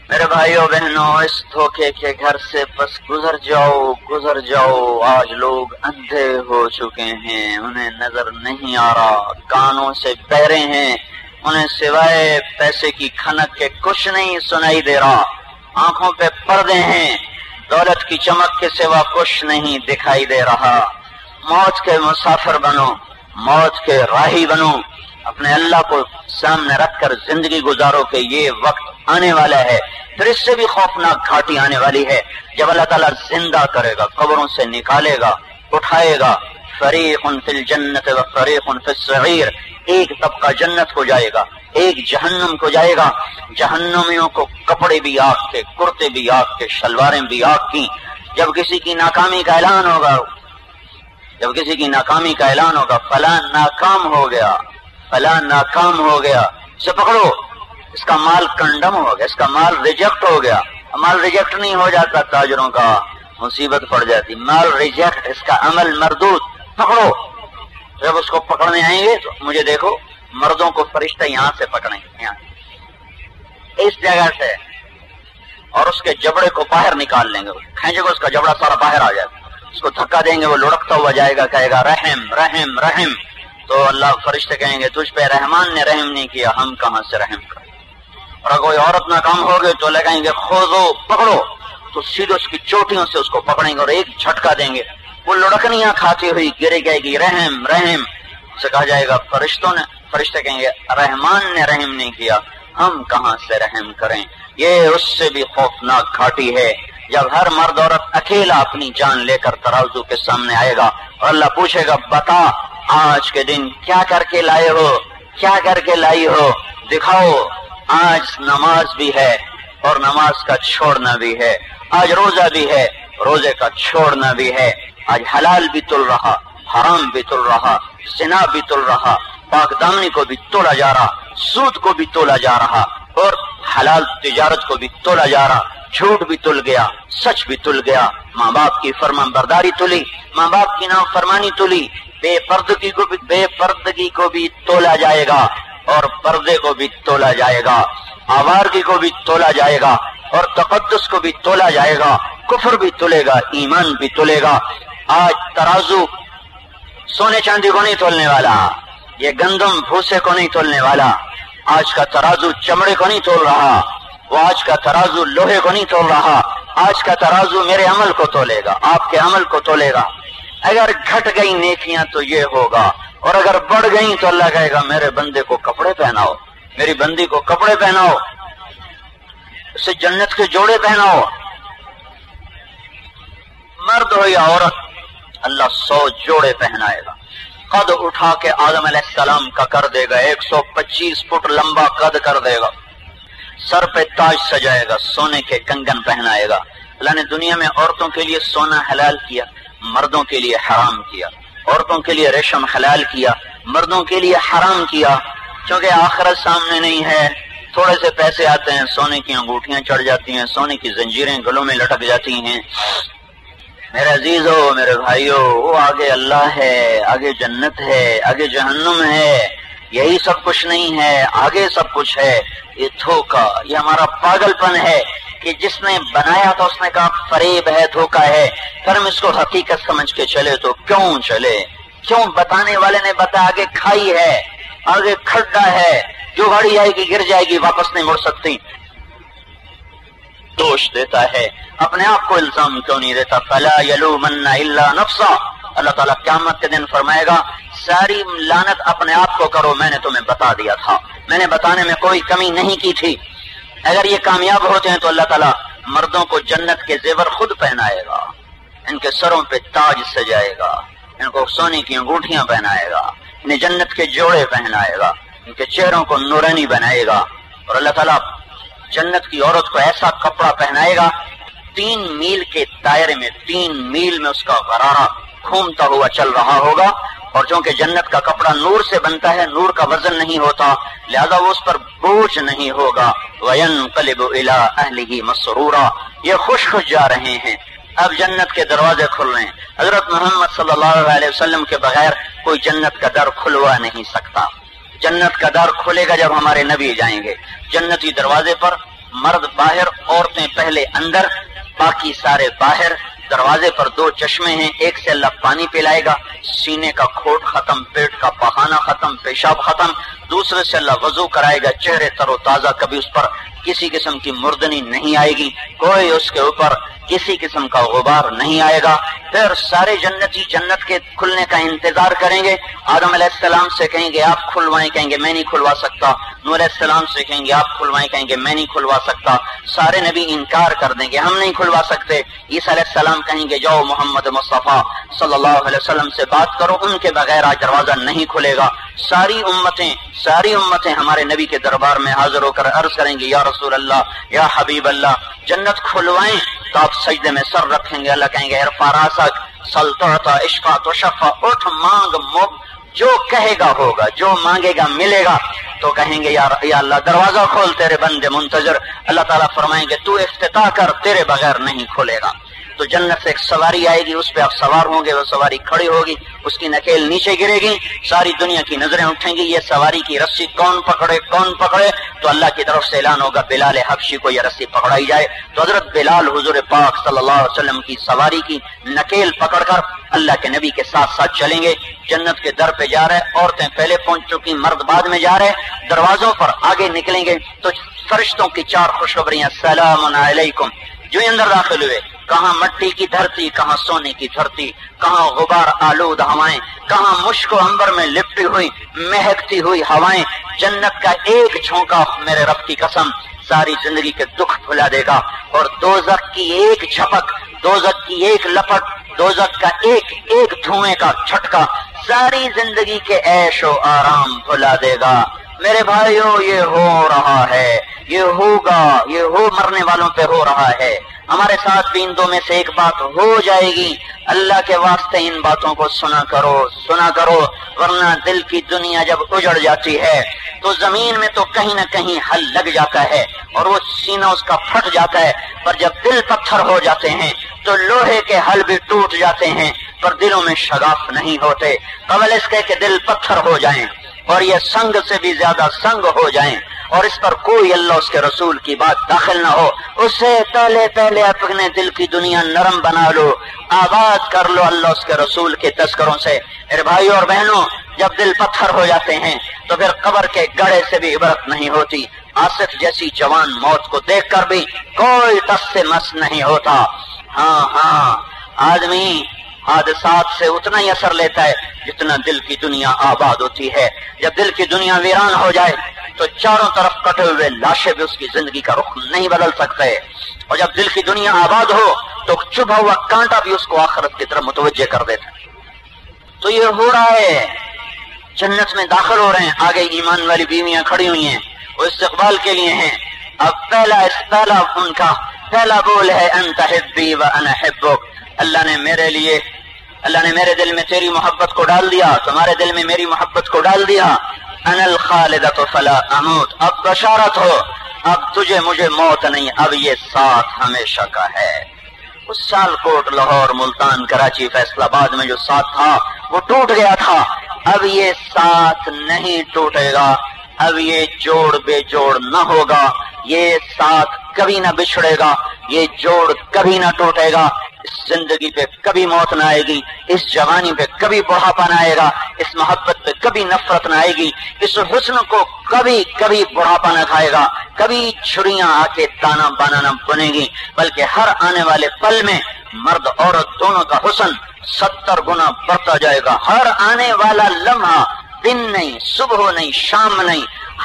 میرے بھائیوں بہنوں، اس دھوکے کے گھر سے بس گزر جاؤ گزر جاؤ۔ آج لوگ اندھے ہو چکے ہیں، انہیں نظر نہیں آ رہا۔ کانوں سے بہرے ہیں، انہیں سوائے پیسے کی کھنک کے کچھ نہیں سنائی دے رہا۔ آنکھوں پہ پردے ہیں، دولت کی چمک کے سوا کچھ نہیں دکھائی دے رہا۔ موت کے مسافر بنو، موت کے راہی بنو۔ اپنے اللہ کو سامنے رکھ کر زندگی گزارو کہ یہ وقت آنے والا ہے۔ پھر اس سے بھی خوفناک گھاٹی آنے والی ہے۔ جب اللہ تعالیٰ زندہ کرے گا، قبروں سے نکالے گا، اٹھائے گا، فریق فی الجنت و فریق فی السعیر ایک طبقہ جنت کو جائے گا، ایک جہنم کو جائے گا۔ جہنمیوں کو کپڑے بھی آگ کے، کرتے بھی آگ کے، شلواریں بھی آگ کی۔ جب کسی کی ناکامی کا اعلان ہوگا، جب کسی کی ناکامی کا اعلان ہوگا، فلاں ناکام ہو گیا۔ فلاں ناکام ہو گیا۔ اسے پکڑو۔ اس کا مال کنڈم ہو گیا۔ اس کا مال ریجیکٹ ہو گیا۔ مال ریجیکٹ نہیں ہو جاتا تاجروں کا۔ مصیبت پڑ جاتی۔ مال ریجیکٹ اس کا عمل مردود۔ پکڑو۔ جب اس کو پکڑنے آئیں گے تو مجھے دیکھو، مردوں کو فرشتہ یہاں سے پکڑیں گے۔ اس جگہ سے۔ اور اس کے جبڑے کو باہر نکال لیں گے۔ کھینچے گا اس کا جبڑا سارا باہر آ جائے۔ گا اس کو دھکا دیں گے، وہ لڑکتا ہوا جائے گا، کہے گا، رحم رحم رحم۔ تو اللہ فرشتے کہیں گے، تجھ پہ رحمان نے رحم نہیں کیا، ہم کہاں سے رحم کر اور اگر کوئی عورت ناکام ہو گئے تو لگائیں گے کھوزو پکڑو۔ تو سیدھے اس کی چوٹیوں سے اس کو پکڑیں گے اور ایک جھٹکا دیں گے۔ وہ لڑکنیاں کھاتی ہوئی گرے گئے گی، رحم رحم۔ سے کہا جائے گا، فرشتوں نے، فرشتے کہیں گے، رحمان نے رحم نہیں کیا، ہم کہاں سے رحم کریں؟ یہ اس سے بھی خوفناک گھاٹی ہے۔ جب ہر مرد عورت اکیلا اپنی جان لے کر ترازو کے سامنے آئے گا، اور اللہ پوچھے گا، بتا آج کے دن کیا کر کے لائے ہو؟ کیا کر کے لائی ہو؟ دکھاؤ، آج نماز بھی ہے اور نماز کا چھوڑنا بھی ہے۔ آج روزہ بھی ہے، روزے کا چھوڑنا بھی ہے۔ آج حلال بھی تل رہا، حرام بھی تل رہا سنا بھی تل رہا پاک دامنی کو بھی تولا جا رہا، سود کو بھی تولا جا رہا اور حلال تجارت کو بھی تولا جا رہا۔ جھوٹ بھی تل گیا، سچ بھی تل گیا۔ ماں باپ کی فرما برداری تلی، ماں باپ کی نام فرمانی تلی بے پردگی کو بھی بے پردگی کو بھی تولا جائے گا اور پردے کو بھی تولا جائے گا، آوارگی کو بھی تولا جائے گا اور تقدس کو بھی تولا جائے گا، کفر بھی تلے گا، ایمان بھی تلے گا۔ آج ترازو سونے چاندی کو نہیں تولنے والا، یہ گندم بھوسے کو نہیں تولنے والا۔ آج کا ترازو چمڑے کو نہیں تول رہا، وہ آج کا ترازو لوہے کو نہیں تول رہا۔ آج کا ترازو میرے عمل کو تولے گا، آپ کے عمل کو تولے گا۔ اگر گھٹ گئی نیکیاں تو یہ ہوگا، اور اگر بڑھ گئی تو اللہ کہے گا، میرے بندے کو کپڑے پہناؤ، میری بندی کو کپڑے پہناؤ اسے جنت کے جوڑے پہناؤ۔ مرد ہو یا عورت، اللہ سو جوڑے پہنائے گا۔ قد اٹھا کے آدم علیہ السلام کا کر دے گا، ایک سو پچیس فٹ لمبا قد کر دے گا۔ سر پہ تاج سجائے گا، سونے کے کنگن پہنائے گا۔ اللہ نے دنیا میں عورتوں کے لیے سونا حلال کیا۔ مردوں کے لیے حرام کیا، عورتوں کے لیے ریشم حلال کیا، مردوں کے لیے حرام کیا۔ کیونکہ آخرت سامنے نہیں ہے، تھوڑے سے پیسے آتے ہیں، سونے کی انگوٹھیاں چڑھ جاتی ہیں، سونے کی زنجیریں گلوں میں لٹک جاتی ہیں۔ میرے عزیز ہو میرے بھائیو، وہ آگے اللہ ہے، آگے جنت ہے، آگے جہنم ہے۔ یہی سب کچھ نہیں ہے، آگے سب کچھ ہے۔ یہ دھوکا یہ ہمارا پاگل پن ہے کہ جس نے بنایا تھا، اس نے کہا فریب ہے دھوکا ہے۔ پھر ہم اس کو حقیقت سمجھ کے چلے تو کیوں چلے؟ کیوں بتانے والے نے بتا آگے کھائی ہے، آگے کھڈا ہے۔ جو گاڑی آئے گی، گر جائے گی، واپس نہیں مڑ سکتی۔ دوش دیتا ہے۔ اپنے آپ کو الزام کیوں نہیں دیتا؟ فلا یلو منا اللہ نفسا اللہ تعالیٰ قیامت کے دن فرمائے گا ساری لانت اپنے آپ کو کرو، میں نے تمہیں بتا دیا تھا۔ میں نے بتانے میں کوئی کمی نہیں کی تھی۔ اگر یہ کامیاب ہوتے ہیں تو اللہ تعالیٰ مردوں کو جنت کے زیور خود پہنائے گا۔ ان کے سروں پہ تاج سجائے گا۔ ان کو سونے کی انگوٹھیاں پہنائے گا۔ انہیں جنت کے جوڑے پہنائے گا۔ ان کے چہروں کو نورانی بنائے گا۔ اور اللہ تعالیٰ جنت کی عورت کو ایسا کپڑا پہنائے گا، تین میل کے دائرے میں، تین میل میں اس کا غرارہ گھومتا ہوا چل رہا ہوگا۔ اور چونکہ جنت کا کپڑا نور سے بنتا ہے، نور کا وزن نہیں ہوتا، لہذا وہ اس پر بوجھ نہیں ہوگا۔ وین کلب الا اہلی مسرورا۔ یہ خوش خوش جا رہے ہیں۔ اب جنت کے دروازے کھل رہے ہیں۔ حضرت محمد صلی اللہ علیہ وسلم کے بغیر کوئی جنت کا در کھلوا نہیں سکتا۔ جنت کا در کھلے گا جب ہمارے نبی جائیں گے۔ جنتی دروازے پر مرد باہر، عورتیں پہلے اندر، باقی سارے باہر۔ دروازے پر دو چشمے ہیں، ایک سے اللہ پانی پلائے گا، سینے کا کھوٹ ختم، پیٹ کا پہانا ختم، پیشاب ختم، دوسرے سے اللہ وضو کرائے گا، چہرے تر و تازہ، کبھی اس پر کسی قسم کی مردنی نہیں آئے گی، کوئی اس کے اوپر کسی قسم کا غبار نہیں آئے گا۔ پھر سارے جنتی جنت کے کھلنے کا انتظار کریں گے۔ آدم علیہ السلام سے کہیں گے، آپ کھلوائیں، کہیں گے میں نہیں کھلوا سکتا۔ نور علیہ السلام سے کہیں گے، آپ کھلوائیں، کہیں گے میں نہیں کھلوا سکتا۔ سارے نبی انکار کر دیں گے، ہم نہیں کھلوا سکتے۔ عیسیٰ علیہ السلام کہیں گے، جاؤ محمد مصطفیٰ صلی اللہ علیہ وسلم سے بات کرو، ان کے بغیر آج دروازہ نہیں کھلے گا۔ ساری امتیں ساری امتیں ہمارے نبی کے دربار میں حاضر ہو کر عرض کریں گے، یا رسول اللہ، یا حبیب اللہ، جنت کھلوائیں تو آپ سجدے میں سر رکھیں گے۔ اللہ کہیں گے فاراسک سلطا عشقا تو شفا اٹھ، مانگ، مب، جو کہے گا ہوگا، جو مانگے گا، ملے گا۔ تو کہیں گے، یا اللہ، دروازہ کھول، تیرے بندے منتظر۔ اللہ تعالیٰ فرمائیں گے، تو افتتاح کر، تیرے بغیر نہیں کھولے گا۔ تو جنت سے ایک سواری آئے گی، اس پہ آپ سوار ہوں گے، وہ سواری کھڑی ہوگی، اس کی نکیل نیچے گرے گی، ساری دنیا کی نظریں اٹھیں گی، یہ سواری کی رسی کون پکڑے کون پکڑے؟ تو اللہ کی طرف سے اعلان ہوگا، بلال حبشی کو یہ رسی پکڑائی جائے۔ تو حضرت بلال حضور پاک صلی اللہ علیہ وسلم کی سواری کی نکیل پکڑ کر اللہ کے نبی کے ساتھ ساتھ چلیں گے۔ جنت کے در پہ جا رہے، عورتیں پہلے پہنچ چکی، مرد بعد میں جا رہے، دروازوں پر آگے نکلیں گے۔ تو فرشتوں کی چار خوشخبریاں، سلام علیکم۔ جو اندر داخل ہوئے۔ کہاں مٹی کی دھرتی، کہاں سونے کی دھرتی، کہاں غبار آلود ہوائیں، کہاں مشک و امبر میں لپٹی ہوئی، مہکتی ہوئی ہوائیں۔ جنت کا ایک جھونکا میرے رب کی قسم ساری زندگی کے دکھ بھلا دے گا۔ اور دوزک کی ایک جھپک دوزک کی ایک لپٹ دوزک کا ایک ایک دھوئیں کا چھٹکا ساری زندگی کے عیش و آرام بھلا دے گا۔ میرے بھائیوں یہ ہو رہا ہے۔ یہ ہوگا، یہ ہو مرنے والوں پہ ہو رہا ہے۔ ہمارے ساتھ بھی ان دو میں سے ایک بات ہو جائے گی۔ اللہ کے واسطے ان باتوں کو سنا کرو سنا کرو، ورنہ دل کی دنیا جب اجڑ جاتی ہے، تو زمین میں تو کہیں نہ کہیں حل لگ جاتا ہے اور وہ سینہ اس کا پھٹ جاتا ہے۔ پر جب دل پتھر ہو جاتے ہیں، تو لوہے کے حل بھی ٹوٹ جاتے ہیں۔ پر دلوں میں شگاف نہیں ہوتے۔ قبل اس کے کہ دل پتھر ہو جائیں۔ اور یہ سنگ سے بھی زیادہ سنگ ہو جائیں اور اس پر کوئی اللہ اس کے رسول کی بات داخل نہ ہو اس سے پہلے پہلے اپنے دل کی دنیا نرم بنا لو، آباد کر لو اللہ اس کے رسول کے تذکروں سے۔ میرے بھائیوں اور بہنوں، جب دل پتھر ہو جاتے ہیں تو پھر قبر کے گڑے سے بھی عبرت نہیں ہوتی۔ آصف جیسی جوان موت کو دیکھ کر بھی کوئی تس سے مس نہیں ہوتا۔ ہاں ہاں آدمی حادثات سے اتنا ہی اثر لیتا ہے جتنا دل کی دنیا آباد ہوتی ہے۔ جب دل کی دنیا ویران ہو جائے تو چاروں طرف کٹے ہوئے لاشیں بھی اس کی زندگی کا رخ نہیں بدل سکتے۔ اور جب دل کی دنیا آباد ہو تو چبھا ہوا کانٹا بھی اس کو آخرت کی طرف متوجہ کر دیتا۔ تو یہ ہو رہا ہے، جنت میں داخل ہو رہے ہیں، آگے ایمان والی بیویاں کھڑی ہوئی ہیں، وہ استقبال کے لیے ہیں۔ اب پہلا پہلا ان کا پہلا بول ہے، انت حبی و انا حبک۔ اللہ نے میرے لیے اللہ نے میرے دل میں تیری محبت کو ڈال دیا، تمہارے دل میں میری محبت کو ڈال دیا۔ ان الخالدت فلا اموت۔ اب بشارت ہو۔ اب تجھے مجھے موت نہیں، اب یہ ساتھ ہمیشہ کا ہے۔ اس سال کوٹ، لاہور، ملتان، کراچی فیصلہ آباد میں جو ساتھ تھا، وہ ٹوٹ گیا تھا۔ اب یہ ساتھ نہیں ٹوٹے گا۔ اب یہ جوڑ بے جوڑ نہ ہوگا۔ یہ ساتھ کبھی نہ بچھڑے گا۔ یہ جوڑ کبھی نہ ٹوٹے گا۔ زندگی پہ کبھی موت نہ آئے گی، اس جوانی پہ کبھی بڑھاپا نہ آئے گا، اس محبت پہ کبھی نفرت نہ آئے گی، اس حسن کو کبھی کبھی بڑھاپا نہ کھائے گا۔ کبھی چھڑیاں آ کے تانا بانا نہ بنے گی، بلکہ ہر آنے والے پل میں مرد، عورت دونوں کا حسن ستر گنا بڑھتا جائے گا۔ ہر آنے والا لمحہ دن نہیں، صبح نہیں، شام نہیں۔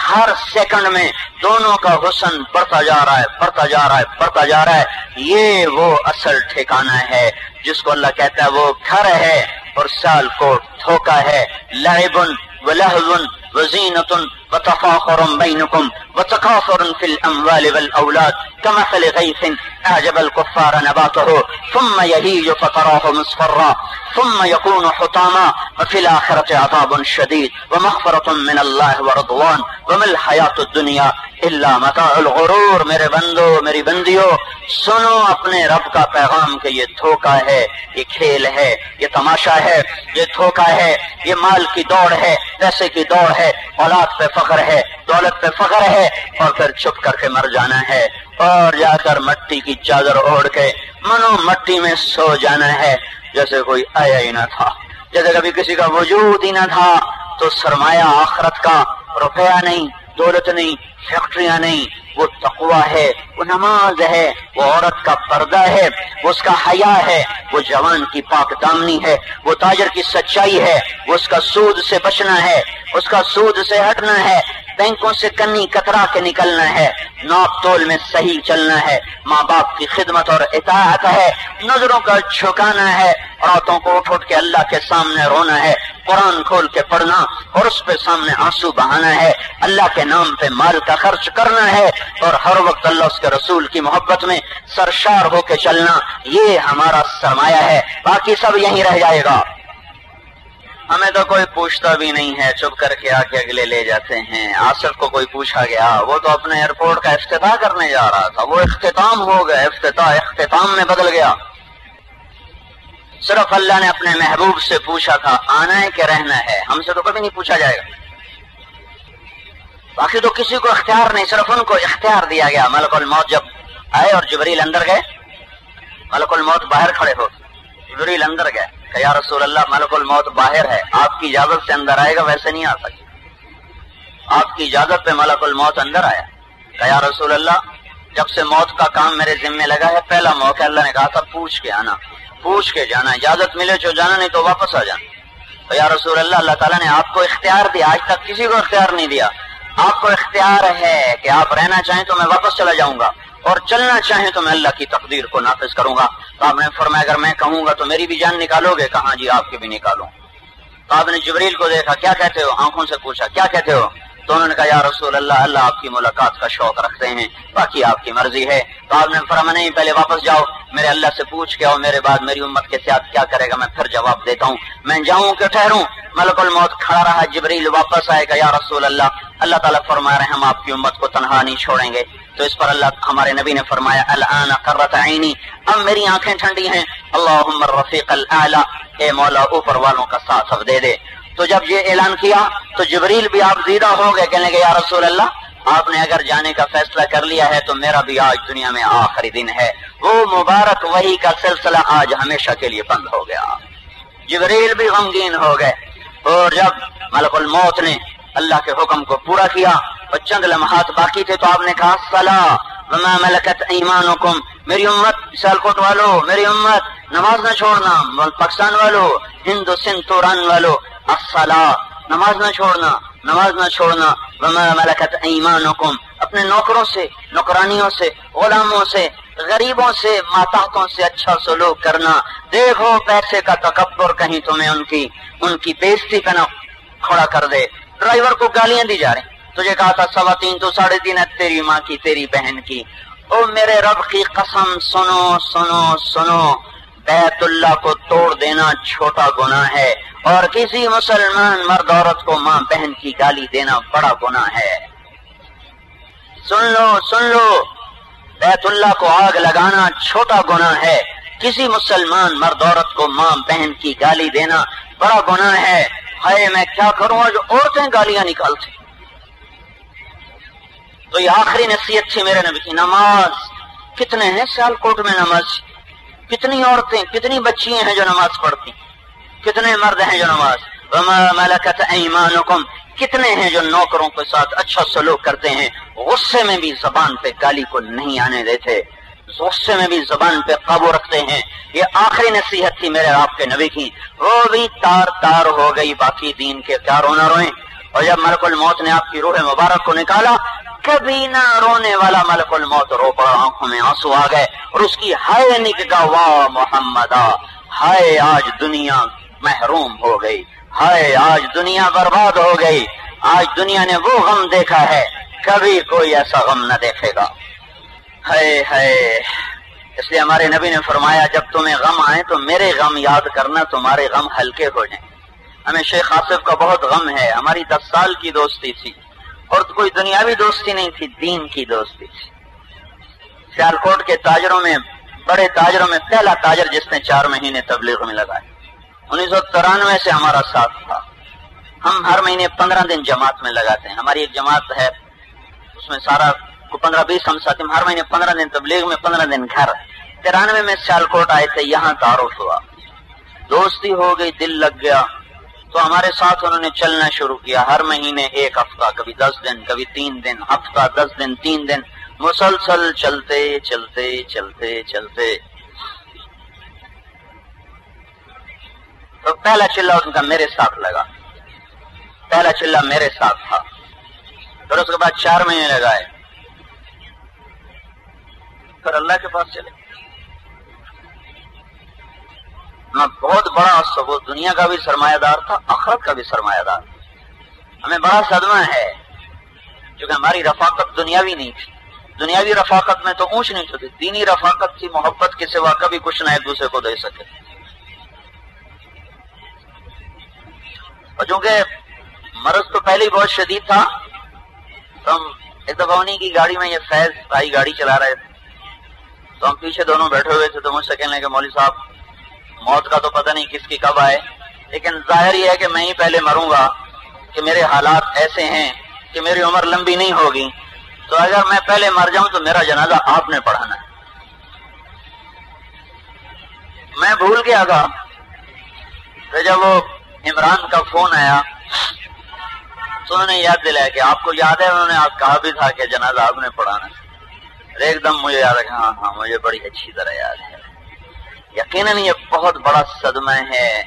ہر سیکنڈ میں دونوں کا حسن بڑھتا جا رہا ہے، بڑھتا جا رہا ہے، بڑھتا جا رہا ہے۔ یہ وہ اصل ٹھکانا ہے جس کو اللہ کہتا ہے وہ گھر ہے اور سال کو دھوکا ہے۔ لہبن و لہبن وزینت وتفاخر بينكم وتكاثر في الأموال والأولاد كمثل غيث أعجب الكفار نباته ثم يهيج فتراه مصفرا ثم يكون حطاما وفي الآخرة عذاب شديد ومغفرة من الله ورضوان وما الحياة الدنيا إلا متاع الغرور میرے بندو میری بندیو سنو اپنے رب کا پیغام کہ یہ دھوکا ہے، یہ کھیل ہے، یہ تماشا ہے، یہ دھوکا ہے، یہ مال کی دوڑ ہے، پیسے کی دوڑ ہے اولاد پہ فخر ہے، دولت پہ فخر ہے اور پھر چھپ کر کے مر جانا ہے۔ اور جا کر مٹی کی چادر اوڑھ کے منو مٹی میں سو جانا ہے۔ جیسے کوئی آیا ہی نہ تھا۔ جیسے کبھی کسی کا وجود ہی نہ تھا، تو سرمایہ آخرت کا روپیہ نہیں، دولت نہیں، فیکٹریاں نہیں وہ تقوا ہے، وہ نماز ہے، وہ عورت کا پردہ ہے، وہ اس کا حیا ہے، وہ جوان کی پاک دامنی ہے، وہ تاجر کی سچائی ہے، وہ اس کا سود سے بچنا ہے، اس کا سود سے ہٹنا ہے، بینکوں سے کنی کترا کے نکلنا ہے، ناپ تول میں صحیح چلنا ہے، ماں باپ کی خدمت اور اطاعت ہے، نظروں کا جھکانا ہے راتوں کو اٹھ اٹھ کے اللہ کے سامنے رونا ہے، قرآن کھول کے پڑھنا اور اس پہ سامنے آنسو بہانا ہے۔ اللہ کے نام پہ مال کا خرچ کرنا ہے اور ہر وقت اللہ اس کے رسول کی محبت میں سرشار ہو کے چلنا، یہ ہمارا سرمایہ ہے۔ باقی سب یہیں رہ جائے گا۔ ہمیں تو کوئی پوچھتا بھی نہیں ہے، چپ کر کے آ کے اگلے لے جاتے ہیں۔ آصف کو کوئی پوچھا گیا، وہ تو اپنے ایئرپورٹ کا افتتاح کرنے جا رہا تھا۔ وہ اختتام ہو گیا افتتاح اختتام میں بدل گیا۔ صرف اللہ نے اپنے محبوب سے پوچھا تھا، آنا ہے کہ رہنا ہے؟ ہم سے تو کبھی نہیں پوچھا جائے گا۔ باقی تو کسی کو اختیار نہیں، صرف ان کو اختیار دیا گیا۔ ملک الموت جب آئے اور جبریل اندر گئے، ملک الموت باہر کھڑے ہو۔ جبریل اندر گئے، کہ یا رسول اللہ، ملک الموت باہر ہے۔ آپ کی اجازت سے اندر آئے گا، ویسے نہیں آ سکے۔ آپ کی اجازت پہ ملک الموت اندر آیا۔ کہ یا رسول اللہ، جب سے موت کا کام میرے ذمے لگا ہے، پہلا موقع اللہ نے کہا تھا، پوچھ کے آنا۔ پوچھ کے جانا، اجازت ملے جو جانا، نہیں تو واپس آ جانا۔ تو یا رسول اللہ اللہ تعالیٰ نے آپ کو اختیار دیا۔ آج تک کسی کو اختیار نہیں دیا۔ آپ کو اختیار ہے کہ آپ رہنا چاہیں تو میں واپس چلا جاؤں گا۔ اور چلنا چاہیں تو میں اللہ کی تقدیر کو نافذ کروں گا۔ تو آپ نے فرمایا، اگر میں کہوں گا تو میری بھی جان نکالو گے۔ کہاں جی آپ کی بھی نکالوں۔ تو آپ نے جبریل کو دیکھا، کیا کہتے ہو؟ آنکھوں سے پوچھا، کیا کہتے ہو؟ تو انہوں نے کہا، یا رسول اللہ اللہ آپ کی ملاقات کا شوق رکھتے ہیں، باقی آپ کی مرضی ہے۔ تو آپ نے فرما نہیں، پہلے واپس جاؤ۔ میرے اللہ سے پوچھ کے آؤ، میرے بعد میری امت کے ساتھ کیا کرے گا، میں پھر جواب دیتا ہوں۔ میں جاؤں کہ ٹھہروں؟ ملک الموت کھڑا رہا، جبریل واپس آئے گا۔ یا رسول اللہ اللہ تعالیٰ فرما رہے، ہم آپ کی امت کو تنہا نہیں چھوڑیں گے۔ تو اس پر اللہ، ہمارے نبی نے فرمایا، الان قرت عینی، اب میری آنکھیں ٹھنڈی ہیں۔ اللہم الرفیق الاعلی اے مولا، اوپر والوں کا ساتھ اب دے دے۔ تو جب یہ اعلان کیا تو جبریل بھی آپ زیدہ ہو گئے، کہنے یا رسول اللہ، آپ نے اگر جانے کا فیصلہ کر لیا ہے تو میرا بھی آج دنیا میں آخری دن ہے۔ وہ مبارک وہی کا سلسلہ آج ہمیشہ کے لیے بند ہو گیا۔ جبریل بھی غمگین ہو گئے۔ اور جب ملک الموت نے اللہ کے حکم کو پورا کیا اور چند لمحات باقی تھے تو آپ نے کہا، صلاح وما ملکت ایمانکم، میری امت سال کوٹ والو، میری امت، نماز نہ چھوڑنا پاکستان والو، ہندو، سندھ، توران والو نماز نہ چھوڑنا، نماز نہ چھوڑنا، وما ملکت ایمانکم، اپنے نوکروں سے، نوکرانیوں سے، غلاموں سے، غریبوں سے، ماتحتوں سے اچھا سلوک کرنا، دیکھو پیسے کا تکبر کہیں تمہیں ان کی ان کی بےزتی کا نہ کھڑا کر دے، ڈرائیور کو گالیاں دی جا رہی تجھے کہا تھا سوا تین تو ساڑھے تین ہے تیری ماں کی، تیری بہن کی۔ او میرے رب کی قسم، سنو سنو سنو۔ بیت اللہ کو توڑ دینا چھوٹا گناہ ہے، اور کسی مسلمان مرد، عورت کو ماں، بہن کی گالی دینا بڑا گناہ ہے۔ سن لو سن لو۔ بیت اللہ کو آگ لگانا چھوٹا گناہ ہے۔ کسی مسلمان مرد، عورت کو ماں، بہن کی گالی دینا بڑا گناہ ہے۔ ہائے، میں کیا کروں؟ جو عورتیں گالیاں نکالتی۔ تو یہ آخری نصیحت تھی میرے نبی کی، نماز۔ کتنے ہیں سیال کوٹ میں نماز؟ کتنی عورتیں، کتنی بچیاں ہیں جو نماز پڑھتی؟ کتنے مرد ہیں جو نماز؟ ملکت ایمانکم کتنے ہیں جو نوکروں کے ساتھ اچھا سلوک کرتے ہیں؟ غصے میں بھی زبان پہ گالی کو نہیں آنے دیتے۔ غصے میں بھی زبان پہ قابو رکھتے ہیں۔ یہ آخری نصیحت تھی میرے آپ کے نبی کی۔ وہ بھی تار تار ہو گئی باقی دین کے پیاروں نہ روئیں۔ اور جب ملک الموت نے آپ کی روح مبارک کو نکالا کبھی نہ رونے والا ملک الموت رو پڑا، آنکھوں میں آنسو آ گئے اور اس کی ہائے نکا واہ محمد ہائے آج دنیا محروم ہو گئی، ہائے آج دنیا برباد ہو گئی، آج دنیا نے وہ غم دیکھا ہے، کبھی کوئی ایسا غم نہ دیکھے گا۔ ہائے ہائے، اس لیے ہمارے نبی نے فرمایا، جب تمہیں غم آئے تو میرے غم یاد کرنا، تمہارے غم ہلکے ہو جائیں۔ ہمیں شیخ آصف کا بہت غم ہے، ہماری دس سال کی دوستی تھی۔ اور کوئی دنیاوی دوستی نہیں تھی، دین کی دوستی تھی۔ سیال کوٹ کے تاجروں میں، بڑے تاجروں میں، پہلا تاجر جس نے چار مہینے تبلیغ میں لگائے۔ انیس سو ترانوے سے ہمارا ساتھ تھا۔ ہم ہر مہینے پندرہ دن جماعت میں لگاتے ہیں۔ ہماری ایک جماعت ہے، اس میں سارا پندرہ بیس ہم ساتھ ہر مہینے پندرہ دن تبلیغ میں، پندرہ دن گھر۔ ترانوے میں سیال کوٹ آئے تھے، یہاں تعارف ہوا۔ دوستی ہو گئی، دل لگ گیا۔ تو ہمارے ساتھ انہوں نے چلنا شروع کیا۔ ہر مہینے ایک ہفتہ، کبھی دس دن، کبھی تین دن، ہفتہ، دس دن، تین دن۔ مسلسل چلتے چلتے چلتے چلتے۔ تو پہلا چلہ ان کا میرے ساتھ لگا۔ پہلا چلہ میرے ساتھ تھا۔ پھر اس کے بعد چار مہینے لگائے۔ پھر اللہ کے پاس چلے۔ میں بہت بڑا ثبوت دنیا کا بھی سرمایہ دار تھا اخرت کا بھی سرمایہ دار۔ ہمیں بڑا صدمہ ہے، کیونکہ ہماری رفاقت دنیاوی نہیں تھی۔ دنیاوی رفاقت میں تو اونچ نہیں چکی دینی رفاقت تھی محبت کے سوا کبھی کچھ نہ ایک دوسرے کو دے سکے۔ اور چونکہ مرض تو پہلے ہی بہت شدید تھا، تو ہم ایک دفعہ انہیں کی گاڑی میں یہ فیض بھائی گاڑی چلا رہے تھے۔ تو ہم پیچھے دونوں بیٹھے ہوئے تھے، تو مجھ سے کہنے کہ مولوی صاحب موت کا تو پتہ نہیں کس کی کب آئے، لیکن ظاہر یہ ہے کہ میں ہی پہلے مروں گا کہ میرے حالات ایسے ہیں کہ میری عمر لمبی نہیں ہوگی۔ تو اگر میں پہلے مر جاؤں تو میرا جنازہ آپ نے پڑھانا ہے۔ میں بھول گیا تھا تو جب وہ عمران کا فون آیا تو انہوں نے یاد دلایا کہ آپ کو یاد ہے، انہوں نے آپ کہا بھی تھا کہ جنازہ آپ نے پڑھانا ہے۔ ایک دم مجھے یاد ہے ہاں ہاں مجھے بڑی اچھی طرح یاد ہے۔ یقیناً یہ بہت بڑا صدمہ ہے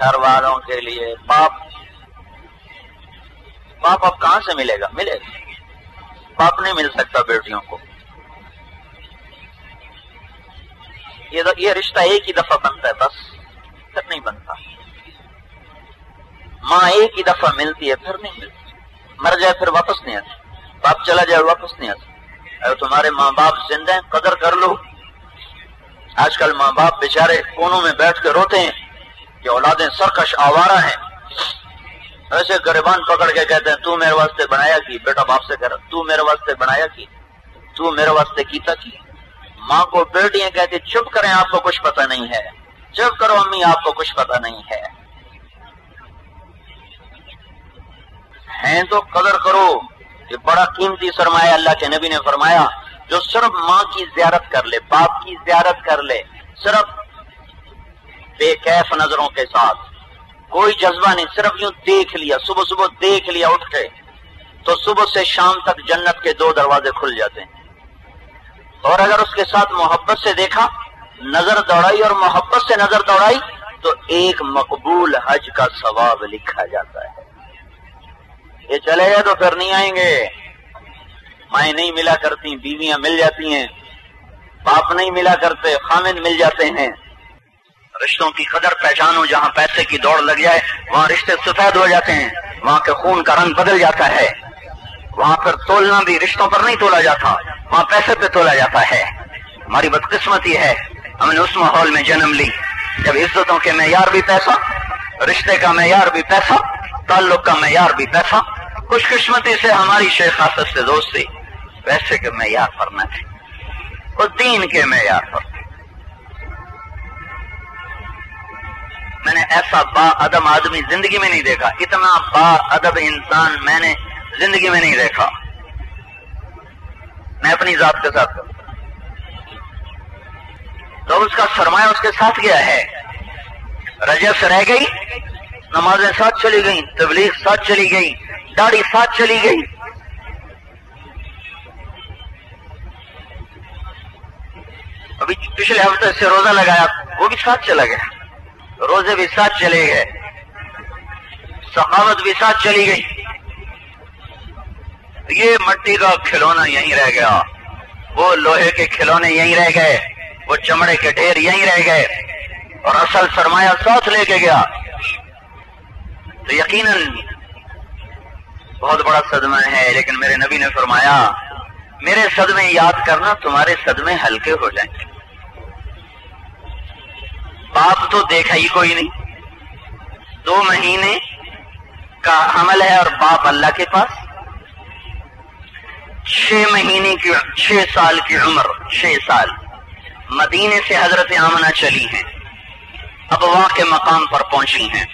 گھر والوں کے لیے۔ باپ باپ اب کہاں سے ملے گا؟ ملے گا۔ باپ نہیں مل سکتا بیٹیوں کو۔ یہ رشتہ ایک ہی دفعہ بنتا ہے بس۔ پھر نہیں بنتا۔ ماں ایک ہی دفعہ ملتی ہے، پھر نہیں ملتی۔ مر جائے پھر واپس نہیں آتی۔ باپ چلا جائے واپس نہیں آتی اگر تمہارے ماں باپ زندہ ہیں، قدر کر لو۔ آج کل ماں باپ بیچارے کونوں میں بیٹھ کے روتے ہیں کہ اولادیں سرکش آوارہ ہیں۔ ایسے گریبان پکڑ کے کہتے ہیں، تو میرے واسطے بنایا کی؟ بیٹا باپ سے کہہ رہا، تو میرے واسطے بنایا کی؟ تو میرے واسطے کیتا کی؟ ماں کو بیٹیاں کہتے چپ کریں، آپ کو کچھ پتہ نہیں ہے۔ چپ کرو امی، آپ کو کچھ پتہ نہیں ہے۔ ہیں تو قدر کرو یہ بڑا قیمتی سرمایہ اللہ کے نبی نے فرمایا۔ جو صرف ماں کی زیارت کر لے، باپ کی زیارت کر لے، صرف بے کیف نظروں کے ساتھ۔ کوئی جذبہ نہیں، صرف یوں دیکھ لیا، صبح صبح دیکھ لیا اٹھ کے تو صبح سے شام تک جنت کے دو دروازے کھل جاتے۔ ہیں اور اگر اس کے ساتھ محبت سے دیکھا، نظر دوڑائی اور محبت سے نظر دوڑائی، تو ایک مقبول حج کا ثواب لکھا جاتا ہے۔ یہ چلے گئے تو پھر نہیں آئیں گے۔ مائیں نہیں ملا کرتی، بیویاں مل جاتی ہیں۔ باپ نہیں ملا کرتے، خامن مل جاتے ہیں۔ رشتوں کی قدر پہچانو جہاں پیسے کی دوڑ لگ جائے، وہاں رشتے سفید ہو جاتے ہیں۔ وہاں کے خون کا رنگ بدل جاتا ہے۔ وہاں پر تولنا بھی رشتوں پر نہیں تولا جاتا، وہاں پیسے پہ تولا جاتا ہے۔ ہماری بدقسمتی ہے۔ ہم نے اس ماحول میں جنم لی۔ جب عزتوں کے معیار بھی پیسہ، رشتے کا معیار بھی پیسہ، تعلق کا معیار بھی پیسہ خوش قسمتی سے ہماری شیخ حافظ سے دوستی۔ پیسے کے معیار پر نہ تھے وہ دین کے معیار پر میں نے ایسا با ادب آدمی زندگی میں نہیں دیکھا۔ اتنا با ادب انسان میں نے زندگی میں نہیں دیکھا۔ میں اپنی ذات کے ساتھ۔ تو اس کا سرمایہ اس کے ساتھ گیا ہے۔ رجب سے رہ گئی، نمازیں ساتھ چلی گئی تبلیغ ساتھ چلی گئی داڑھی ساتھ چلی گئی ابھی پچھلے ہفتے سے روزہ لگایا، وہ بھی ساتھ چلا گیا روزے بھی ساتھ چلے گئے۔ سخاوت بھی ساتھ چلی گئی۔ یہ مٹی کا کھلونا یہیں رہ گیا۔ وہ لوہے کے کھلونے یہیں رہ گئے۔ وہ چمڑے کے ڈھیر یہیں رہ گئے۔ اور اصل سرمایہ ساتھ لے کے گیا۔ تو یقیناً بہت بڑا صدمہ ہے، لیکن میرے نبی نے فرمایا میرے صدمے یاد کرنا تمہارے صدمے ہلکے ہو جائیں گے۔ باپ تو دیکھا ہی کوئی نہیں۔ دو مہینے کا حمل ہے اور باپ اللہ کے پاس۔ چھ مہینے کی چھ سال کی عمر، چھ سال۔ مدینے سے حضرت آمنہ چلی ہیں۔ اب کے مقام پر پہنچی ہیں۔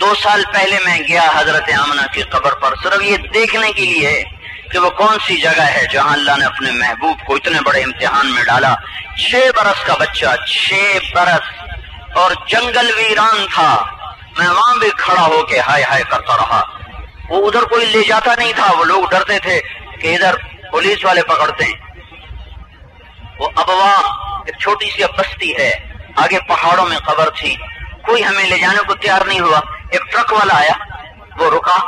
دو سال پہلے میں گیا حضرت آمنہ کی قبر پر۔ صرف یہ دیکھنے کے لیے کہ وہ کون سی جگہ ہے جہاں اللہ نے اپنے محبوب کو اتنے بڑے امتحان میں ڈالا؟ چھ برس کا بچہ، چھ برس، اور جنگل ویران تھا۔ میں وہاں بھی کھڑا ہو کے ہائے ہائے کرتا رہا۔ وہ ادھر کوئی لے جاتا نہیں تھا، وہ لوگ ڈرتے تھے کہ ادھر پولیس والے پکڑتے ہیں وہ ابوا، ایک چھوٹی سی بستی ہے۔ آگے پہاڑوں میں قبر تھی۔ کوئی ہمیں لے جانے کو تیار نہیں ہوا۔ ایک ٹرک والا آیا، وہ رکا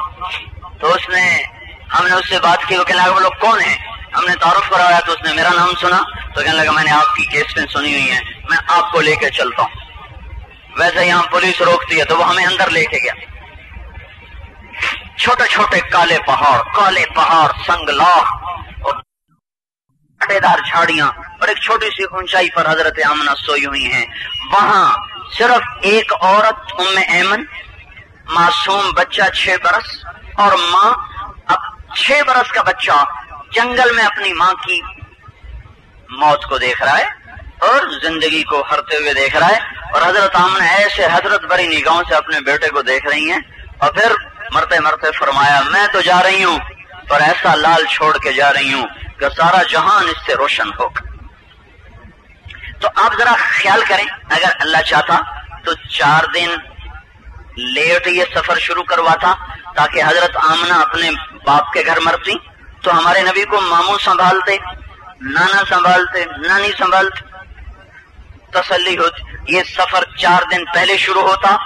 تو اس نے ہم نے اس سے بات کی، وہ کہنے لگا، وہ لوگ کون ہیں؟ ہم نے تعارف کرایا تو اس نے میرا نام سنا تو کہنے لگا، میں نے آپ کی کیس میں سنی ہوئی ہے میں آپ کو لے کے چلتا ہوں۔ ویسے یہاں پولیس روکتی ہے تو وہ ہمیں اندر لے کے گیا۔ چھوٹے چھوٹے کالے پہاڑ کالے پہاڑ، سنگ لاہ اور دار جھاڑیاں، اور ایک چھوٹی سی اونچائی پر حضرت آمنا سوئی ہوئی ہیں۔ وہاں صرف ایک عورت، ام ایمن، معصوم بچہ چھ برس اور ماں چھ برس کا بچہ جنگل میں اپنی ماں کی موت کو دیکھ رہا ہے اور زندگی کو ہرتے ہوئے دیکھ رہا ہے اور حضرت آمن ایسے حضرت بری نگاہوں سے اپنے بیٹے کو دیکھ رہی ہیں اور پھر مرتے مرتے فرمایا، میں تو جا رہی ہوں، پر ایسا لال چھوڑ کے جا رہی ہوں کہ سارا جہان اس سے روشن ہوگا تو آپ ذرا خیال کریں، اگر اللہ چاہتا تو چار دن لیٹ یہ سفر شروع کرواتا تاکہ حضرت آمنا اپنے باپ کے گھر مرتی تو ہمارے نبی کو ماموں سنبھالتے، نانا سنبھالتے، نانی سنبھالتے۔ تسلی ہوتی یہ سفر چار دن پہلے شروع ہوتا،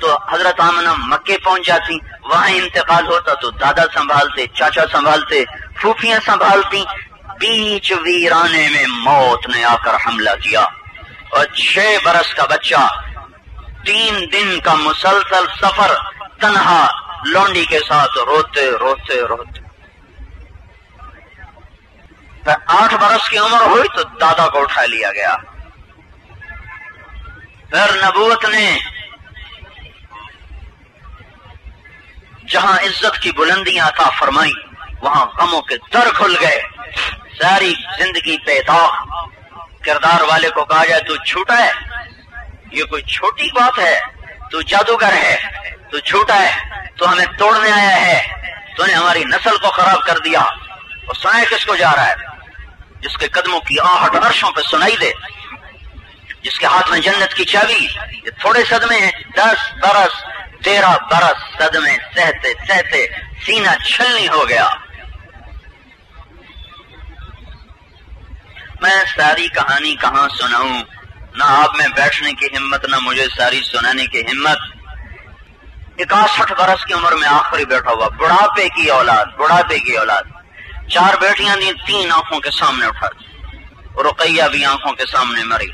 تو حضرت آمنا مکے پہنچ جاتی، وہاں انتقال ہوتا، تو دادا سنبھالتے، چاچا سنبھالتے پھوپیاں سنبھالتی، بیچ ویرانے میں موت نے آ کر حملہ کیا۔ اور چھ برس کا بچہ، تین دن کا مسلسل سفر، تنہا لونڈی کے ساتھ روتے روتے روتے۔ آٹھ برس کی عمر ہوئی تو دادا کو اٹھا لیا گیا۔ پھر نبوت نے جہاں عزت کی بلندیاں عطا فرمائی وہاں غموں کے در کھل گئے۔ ساری زندگی پہ کردار والے کو کہا جائے تو چھوٹا ہے۔ یہ کوئی چھوٹی بات ہے۔ تو جادوگر ہے، تو چھوٹا ہے، تو ہمیں توڑنے آیا ہے۔ تو نے ہماری نسل کو خراب کر دیا۔ اور سنائے کس کو جا رہا ہے؟ جس کے قدموں کی آہٹ عرشوں پہ سنائی دے۔ جس کے ہاتھ میں جنت کی چابی، یہ تھوڑے صدمے ہیں۔ دس برس، تیرہ برس صدمے سہتے سہتے سینہ چھلنی ہو گیا۔ میں ساری کہانی کہاں سناؤں؟ نہ آپ میں بیٹھنے کی ہمت، نہ مجھے ساری سنانے کی ہمت۔ اکاسٹھ برس کی عمر میں آخری بیٹھا ہوا، بڑھاپے کی اولاد، بڑھاپے کی اولاد۔ چار بیٹیاں دی تین آنکھوں کے سامنے اٹھا۔ دی رقیہ بھی آنکھوں کے سامنے مری،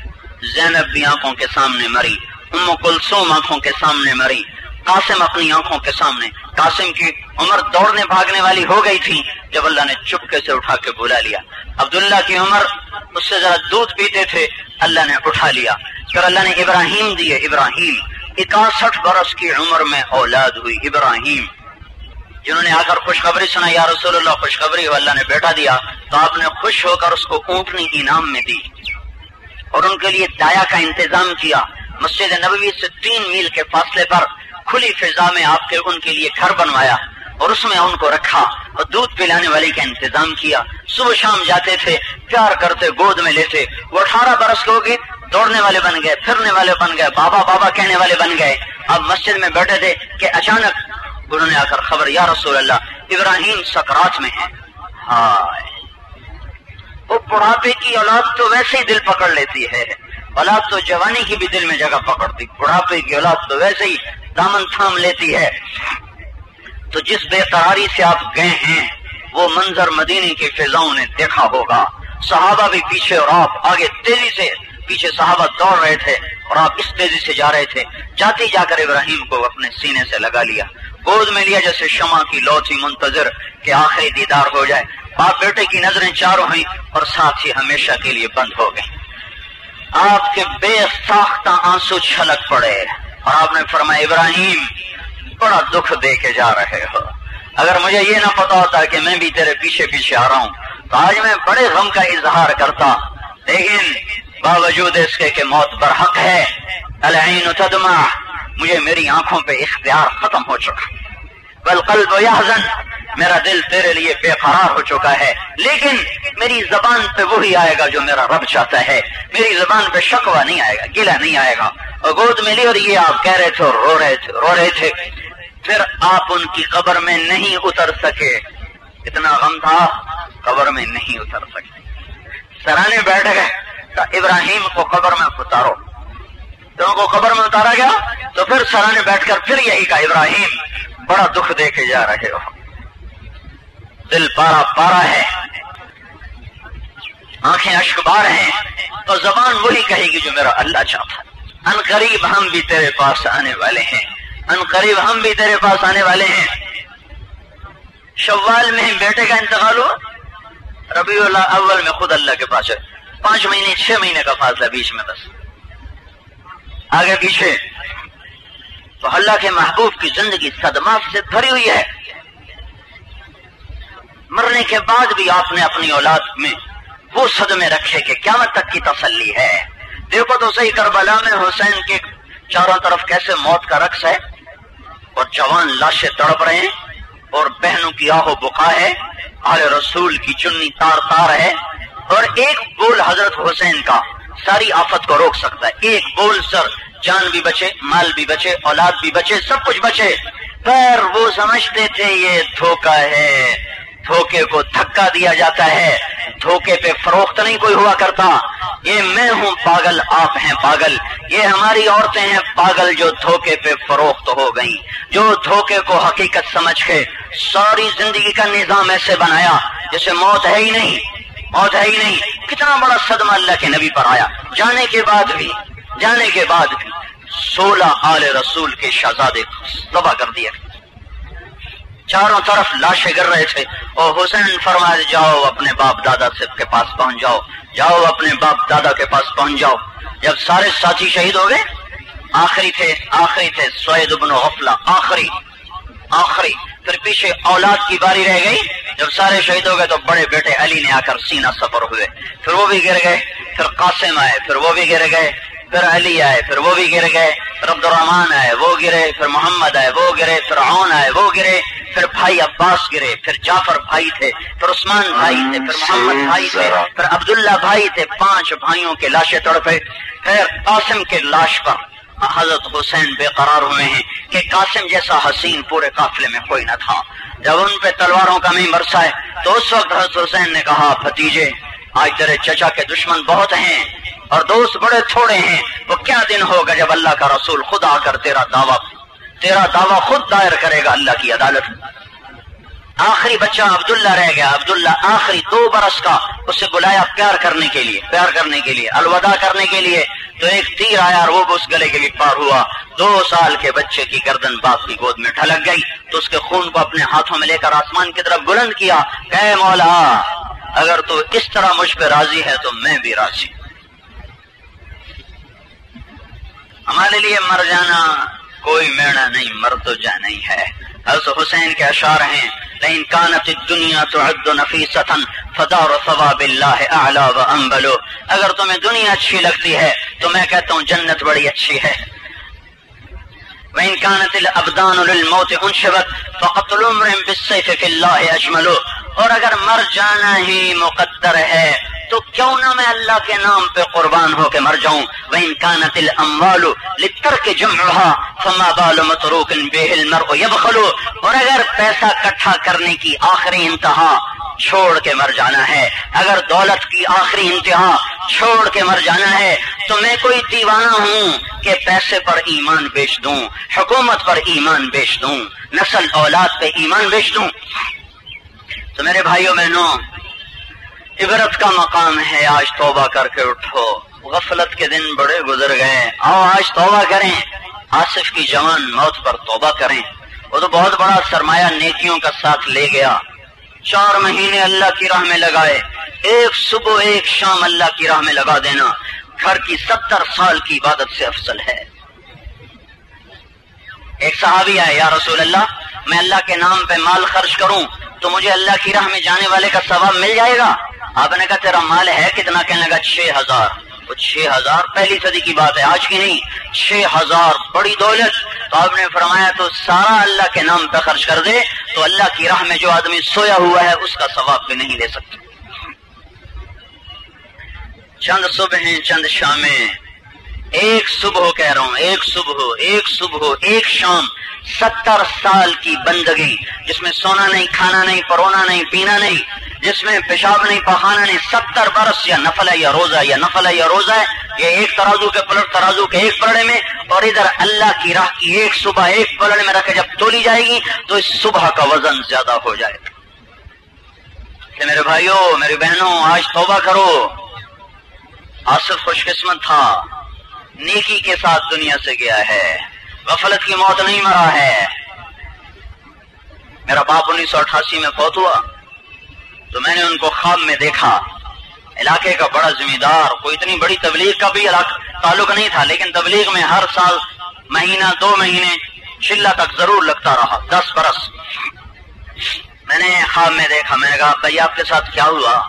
زینب بھی آنکھوں کے سامنے مری، ام کلسوم آنکھوں کے سامنے مری۔ قاسم اپنی آنکھوں کے سامنے، قاسم کی عمر دوڑنے بھاگنے والی ہو گئی تھی، جب اللہ نے چپکے سے اٹھا کے بلا لیا۔ عبداللہ کی عمر، اس سے ذرا دودھ پیتے تھے اللہ نے اٹھا لیا۔ پھر اللہ نے ابراہیم دیے۔ ابراہیم، اکاسٹھ برس کی عمر میں اولاد ہوئی۔ ابراہیم، جنہوں نے آ کر خوشخبری سنا یا رسول اللہ، خوشخبری ہو، اللہ نے بیٹا دیا تو آپ نے خوش ہو کر اس کو اونٹنی انعام میں دی اور ان کے لیے دایا کا انتظام کیا۔ مسجد نبوی سے تین میل کے فاصلے پر کھلی فضا میں آپ کے ان کے لیے گھر بنوایا۔ اور اس میں ان کو رکھا اور دودھ پلانے والے کا انتظام کیا۔ صبح شام جاتے تھے، پیار کرتے، گود میں لیتے۔ وہ اٹھارہ برس کے ہو گئے، دوڑنے والے بن گئے، پھرنے والے بن گئے، بابا بابا کہنے والے بن گئے۔ اب مسجد میں بیٹھے تھے کہ اچانک انہوں نے آ کر خبر، یا رسول اللہ، ابراہیم سکرات میں ہے ہائے۔ وہ بڑھاپے کی اولاد تو ویسے ہی دل پکڑ لیتی ہے۔ اولاد تو جوانی کی بھی دل میں جگہ پکڑتی، بڑھاپے کی اولاد تو ویسے ہی دامن تھام لیتی ہے۔ تو جس بے قراری سے آپ گئے ہیں، وہ منظر مدینی کی فضاؤں نے دیکھا ہوگا۔ صحابہ بھی پیچھے اور آپ آگے تیزی سے پیچھے صحابہ دوڑ رہے تھے اور آپ اس تیزی سے جا رہے تھے۔ جاتی جا کر ابراہیم کو اپنے سینے سے لگا لیا۔ گود میں لیا جیسے شمع کی لو تھی منتظر کہ آخری دیدار ہو جائے۔ باپ بیٹے کی نظریں چاروں ہوئی اور ساتھ ہی ہمیشہ کے لیے بند ہو گئے۔ آپ کے بے ساختہ آنسو چھلک پڑے اور آپ نے فرمایا، ابراہیم بڑا دکھ دے کے جا رہے ہو۔ اگر مجھے یہ نہ پتا ہوتا کہ میں بھی تیرے پیچھے پیچھے آ رہا ہوں، تو آج میں بڑے غم کا اظہار کرتا۔ لیکن باوجود اس کے کہ موت برحق ہے، العین تدمع، مجھے میری آنکھوں پہ اختیار ختم ہو چکا۔ بل قلب یحزن، میرا دل تیرے لیے بے قرار ہو چکا ہے۔ لیکن میری زبان پہ وہی آئے گا جو میرا رب چاہتا ہے۔ میری زبان پہ شکوا نہیں آئے گا گلا نہیں آئے گا۔ اور گود ملی اور یہ آپ کہہ رہے تھے اور رو رہے تھے، رو رہے تھے۔ پھر آپ ان کی قبر میں نہیں اتر سکے۔ اتنا غم تھا، قبر میں نہیں اتر سکے۔ سرانے بیٹھ گئے تو ابراہیم کو قبر میں اتارو۔ تو کو قبر میں اتارا گیا؟ تو پھر سرانے بیٹھ کر پھر یہی کہا، ابراہیم، بڑا دکھ دے کے جا رہے ہو۔ دل پارا پارا ہے۔ آنکھیں اشکبار ہیں۔ تو زبان وہی کہے گی جو میرا اللہ چاہتا ان قریب ہم بھی تیرے پاس آنے والے ہیں۔ ان قریب ہم بھی تیرے پاس آنے والے ہیں۔ شوال میں بیٹے کا انتقال ہو ربیع اللہ اول میں خود اللہ کے پاس ہے۔ پانچ مہینے، چھ مہینے کا فاصلہ بیچ میں بس۔ آگے پیچھے۔ تو اللہ کے محبوب کی زندگی صدمات سے بھری ہوئی ہے۔ مرنے کے بعد بھی آپ نے اپنی اولاد میں وہ صدمے رکھے کہ قیامت تک کی تسلی ہے۔ دیکھو تو صحیح کربلا میں حسین کے چاروں طرف کیسے موت کا رقص ہے۔ اور جوان لاشیں تڑپ رہے ہیں اور بہنوں کی آہو بکا ہے، آل رسول کی چنی تار تار ہے اور ایک بول حضرت حسین کا ساری آفت کو روک سکتا ہے۔ ایک بول سر، جان بھی بچے، مال بھی بچے، اولاد بھی بچے، سب کچھ بچے، پر وہ سمجھتے تھے یہ دھوکا ہے۔ دھوکے کو دھکا دیا جاتا ہے۔ دھوکے پہ فروخت نہیں کوئی ہوا کرتا۔ یہ میں ہوں پاگل، آپ ہیں پاگل۔ یہ ہماری عورتیں ہیں پاگل جو دھوکے پہ فروخت ہو گئی جو دھوکے کو حقیقت سمجھ کے ساری زندگی کا نظام ایسے بنایا جیسے موت ہے ہی نہیں، موت ہے ہی نہیں۔ کتنا بڑا صدمہ اللہ کے نبی پر آیا۔ جانے کے بعد بھی، جانے کے بعد بھی سولہ آل رسول کے شہزادے تباہ کر دیا چاروں طرف لاشیں گر رہے تھے۔ اور حسین فرمائے جاؤ اپنے باپ دادا سے کے پاس پہنچ جاؤ۔ جاؤ اپنے باپ دادا کے پاس پہنچ جاؤ۔ جب سارے ساتھی شہید ہو گئے، آخری تھے آخری تھے، سوید ابن غفلہ، آخری آخری۔ پھر پیچھے اولاد کی باری رہ گئی۔ جب سارے شہید ہو گئے تو بڑے بیٹے علی نے آ کر سینہ سفر ہوئے۔ پھر وہ بھی گر گئے، پھر قاسم آئے، پھر وہ بھی گر گئے۔ پھر علی آئے پھر وہ بھی گر گئے پھر عبد الرحمان آئے وہ گرے پھر محمد آئے وہ گرے پھر عون آئے وہ گرے پھر بھائی عباس گرے پھر جعفر بھائی تھے پھر عثمان بھائی تھے پھر محمد بھائی تھے پھر عبداللہ بھائی تھے پانچ بھائیوں کے لاشیں تڑپے پھر قاسم کے لاش پر حضرت حسین بے قرار ہوئے ہیں کہ قاسم جیسا حسین پورے قافلے میں کوئی نہ تھا۔ جب ان پہ تلواروں کا نہیں برسا ہے تو اس وقت حضرت حسین نے کہا بھتیجے آج تیرے چچا کے دشمن بہت ہیں۔ اور دوست بڑے تھوڑے ہیں وہ کیا دن ہوگا جب اللہ کا رسول خود آ کر تیرا دعویٰ تیرا دعویٰ خود دائر کرے گا اللہ کی عدالت آخری بچہ عبداللہ رہ گیا، عبداللہ آخری دو برس کا اسے بلایا پیار کرنے کے لیے، پیار کرنے کے لیے، الوداع کرنے کے لیے۔ تو ایک تیر آیا اور وہ اس گلے کے لیے پار ہوا۔ دو سال کے بچے کی گردن باپ کی گود میں ٹھلک گئی۔ تو اس کے خون کو اپنے ہاتھوں میں لے کر آسمان کی طرف بلند کیا۔ کہ مولا، اگر تو اس طرح مجھ پہ راضی ہے تو میں بھی راضی ہمارے لیے مر جانا کوئی میڑا نہیں، مر تو جانا ہی ہے۔ حضرت حسین کے اشعار ہیں لیکن کانت دنیا تو حد نفی ستن فدار ثواب اللہ اعلی و امبلو اگر تمہیں دنیا اچھی لگتی ہے، تو میں کہتا ہوں جنت بڑی اچھی ہے۔ وَإِن كَانَتِ الْأَبْدَانُ لِلْمَوْتِ أُنْشِبَتْ فَقَتْلُ امْرٍ بِالسَّيْفِ فِي اللَّهِ أَجْمَلُ اور اگر مر جانا ہی مقدر ہے، تو کیوں نہ میں اللہ کے نام پہ قربان ہو کے مر جاؤں؟ وہ انکان تل اموالو لتر کے جم رہا فما بال متروک بے المر یبخلو اور اگر پیسہ کٹھا کرنے کی آخری انتہا چھوڑ کے مر جانا ہے، اگر دولت کی آخری انتہا چھوڑ کے مر جانا ہے، تو میں کوئی دیوانہ ہوں کہ پیسے پر ایمان بیچ دوں، حکومت پر ایمان بیچ دوں، نسل اولاد پہ ایمان بیچ دوں۔ تو میرے بھائیوں بہنوں عبرت کا مقام ہے، آج توبہ کر کے اٹھو۔ غفلت کے دن بڑے گزر گئے۔ آؤ آج توبہ کریں۔ آصف کی جوان موت پر توبہ کریں۔ وہ تو بہت بڑا سرمایہ نیکیوں کا ساتھ لے گیا۔ چار مہینے اللہ کی راہ میں لگائے۔ ایک صبح ایک شام اللہ کی راہ میں لگا دینا۔ گھر کی ستر سال کی عبادت سے افضل ہے۔ ایک صحابی ہے یا رسول اللہ، میں اللہ کے نام پہ مال خرچ کروں تو مجھے اللہ کی راہ میں جانے والے کا ثواب مل جائے گا؟ آپ نے کہا، تیرا مال ہے کتنا؟ کہنے لگا، چھ ہزار۔ وہ چھ ہزار پہلی صدی کی بات ہے، آج کی نہیں، چھ ہزار۔ بڑی دولت۔ تو آپ نے فرمایا، تو سارا اللہ کے نام پہ خرچ کر دے، تو اللہ کی راہ میں جو آدمی سویا ہوا ہے، اس کا ثواب بھی نہیں لے سکتے چند صبح چند شامیں۔ ایک صبح کہہ رہا ہوں، ایک صبح ایک صبح، ایک شام، ستر سال کی بندگی، جس میں سونا نہیں، کھانا نہیں، پرونا نہیں، پینا نہیں، جس میں پیشاب نہیں، پخانا نہیں، ستر برس یا نفل ہے یا روزہ، یا نفل ہے یا روزہ ہے، یہ ایک ترازو کے پلٹ، ترازو کے ایک پلڑے میں، اور ادھر اللہ کی راہ کی ایک صبح ایک پلڑے میں رکھے، جب تولی جائے گی تو اس صبح کا وزن زیادہ ہو جائے گا۔ میرے بھائیوں میری بہنوں، آج توبہ کرو۔ آصف خوش قسمت تھا۔ نیکی کے ساتھ دنیا سے گیا ہے۔ غفلت کی موت نہیں مرا ہے۔ میرا باپ انیس سو اٹھاسی میں فوت ہوا۔ تو میں نے ان کو خواب میں دیکھا۔ علاقے کا بڑا ذمہ دار کوئی اتنی بڑی تبلیغ کا بھی تعلق نہیں تھا، لیکن تبلیغ میں ہر سال مہینہ، دو مہینے چلا تک ضرور لگتا رہا، دس برس۔ میں نے خواب میں دیکھا، میں نے کہا، بھائی، آپ کے ساتھ کیا ہوا؟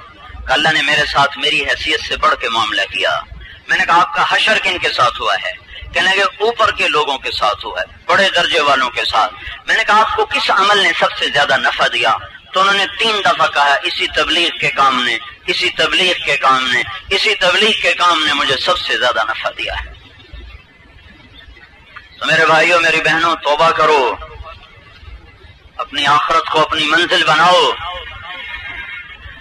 اللہ نے میرے ساتھ میری حیثیت سے بڑھ کے معاملہ کیا۔ میں نے کہا آپ کا حشر کن کے ساتھ ہوا ہے؟ کہنے کے اوپر کے لوگوں کے ساتھ ہوا ہے، بڑے درجے والوں کے ساتھ۔ میں نے کہا، آپ کو کس عمل نے سب سے زیادہ نفع دیا؟ تو انہوں نے تین دفعہ کہا، اسی تبلیغ کے کام نے، اسی تبلیغ کے کام نے، اسی تبلیغ کے کام نے مجھے سب سے زیادہ نفع دیا ہے۔ تو میرے بھائیوں، میری بہنوں، توبہ کرو۔ اپنی آخرت کو اپنی منزل بناؤ۔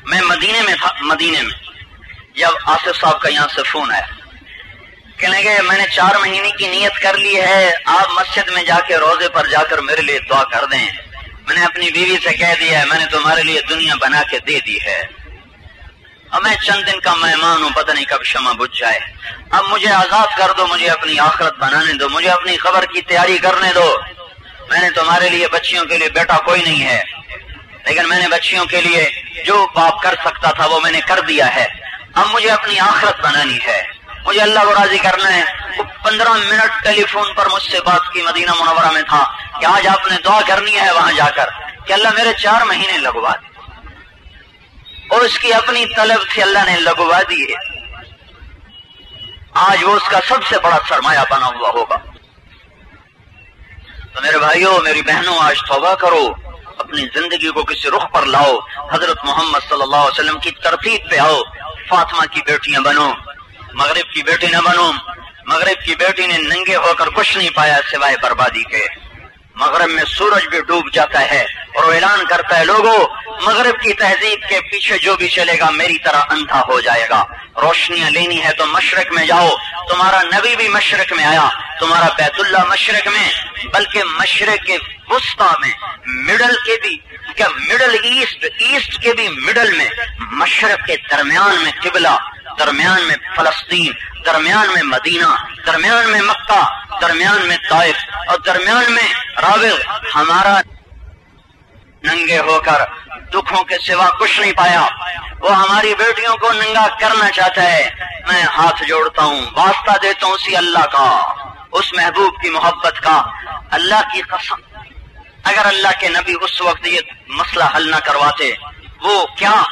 میں مدینے میں تھا، مدینے میں۔ جب آصف صاحب کا یہاں سے فون آیا۔ کہنے گے میں نے چار مہینے کی نیت کر لی ہے، آپ مسجد میں جا کے روزے پر جا کر میرے لیے دعا کر دیں۔ میں نے اپنی بیوی سے کہہ دیا ہے میں نے تمہارے لیے دنیا بنا کے دے دی ہے۔ اب میں چند دن کا مہمان ہوں، پتہ نہیں کب شمع بجھ جائے۔ اب مجھے آزاد کر دو، مجھے اپنی آخرت بنانے دو، مجھے اپنی خبر کی تیاری کرنے دو۔ میں نے تمہارے لیے بچیوں کے لیے بیٹا کوئی نہیں ہے، لیکن میں نے بچیوں کے لیے جو باپ کر سکتا تھا، وہ میں نے کر دیا ہے۔ اب مجھے اپنی آخرت بنانی ہے۔ مجھے اللہ کو راضی کرنا ہے۔ وہ پندرہ منٹ ٹیلی فون پر مجھ سے بات کی مدینہ منورہ میں تھا کہ آج آپ نے دعا کرنی ہے وہاں جا کر۔ کہ اللہ میرے چار مہینے لگوا دی اور اس کی اپنی طلب تھی اللہ نے لگوا دی آج وہ اس کا سب سے بڑا سرمایہ بنا ہوا ہوگا۔ تو میرے بھائیوں میری بہنوں، آج توبہ کرو۔ اپنی زندگی کو کسی رخ پر لاؤ، حضرت محمد صلی اللہ علیہ وسلم کی ترتیب پہ آؤ، فاطمہ کی بیٹیاں بنو مغرب کی بیٹی نہ بنو مغرب کی بیٹی نے ننگے ہو کر کچھ نہیں پایا سوائے بربادی کے۔ مغرب میں سورج بھی ڈوب جاتا ہے اور وہ اعلان کرتا ہے لوگوں مغرب کی تہذیب کے پیچھے جو بھی چلے گا، میری طرح اندھا ہو جائے گا۔ روشنیاں لینی ہے تو مشرق میں جاؤ۔ تمہارا نبی بھی مشرق میں آیا۔ تمہارا بیت اللہ مشرق میں، بلکہ مشرق کے وسطی میں۔ مڈل کے بھی، کیا مڈل ایسٹ ایسٹ کے بھی مڈل میں۔ مشرق کے درمیان میں قبلہ، درمیان میں فلسطین، درمیان میں مدینہ، درمیان میں مکہ، درمیان میں طائف اور درمیان میں راوغ ہمارا ننگے ہو کر دکھوں کے سوا کچھ نہیں پایا۔ وہ ہماری بیٹیوں کو ننگا کرنا چاہتا ہے۔ میں ہاتھ جوڑتا ہوں، واسطہ دیتا ہوں اسی اللہ کا، اس محبوب کی محبت کا۔ اللہ کی قسم، اگر اللہ کے نبی اس وقت یہ مسئلہ حل نہ کرواتے، وہ کیا؟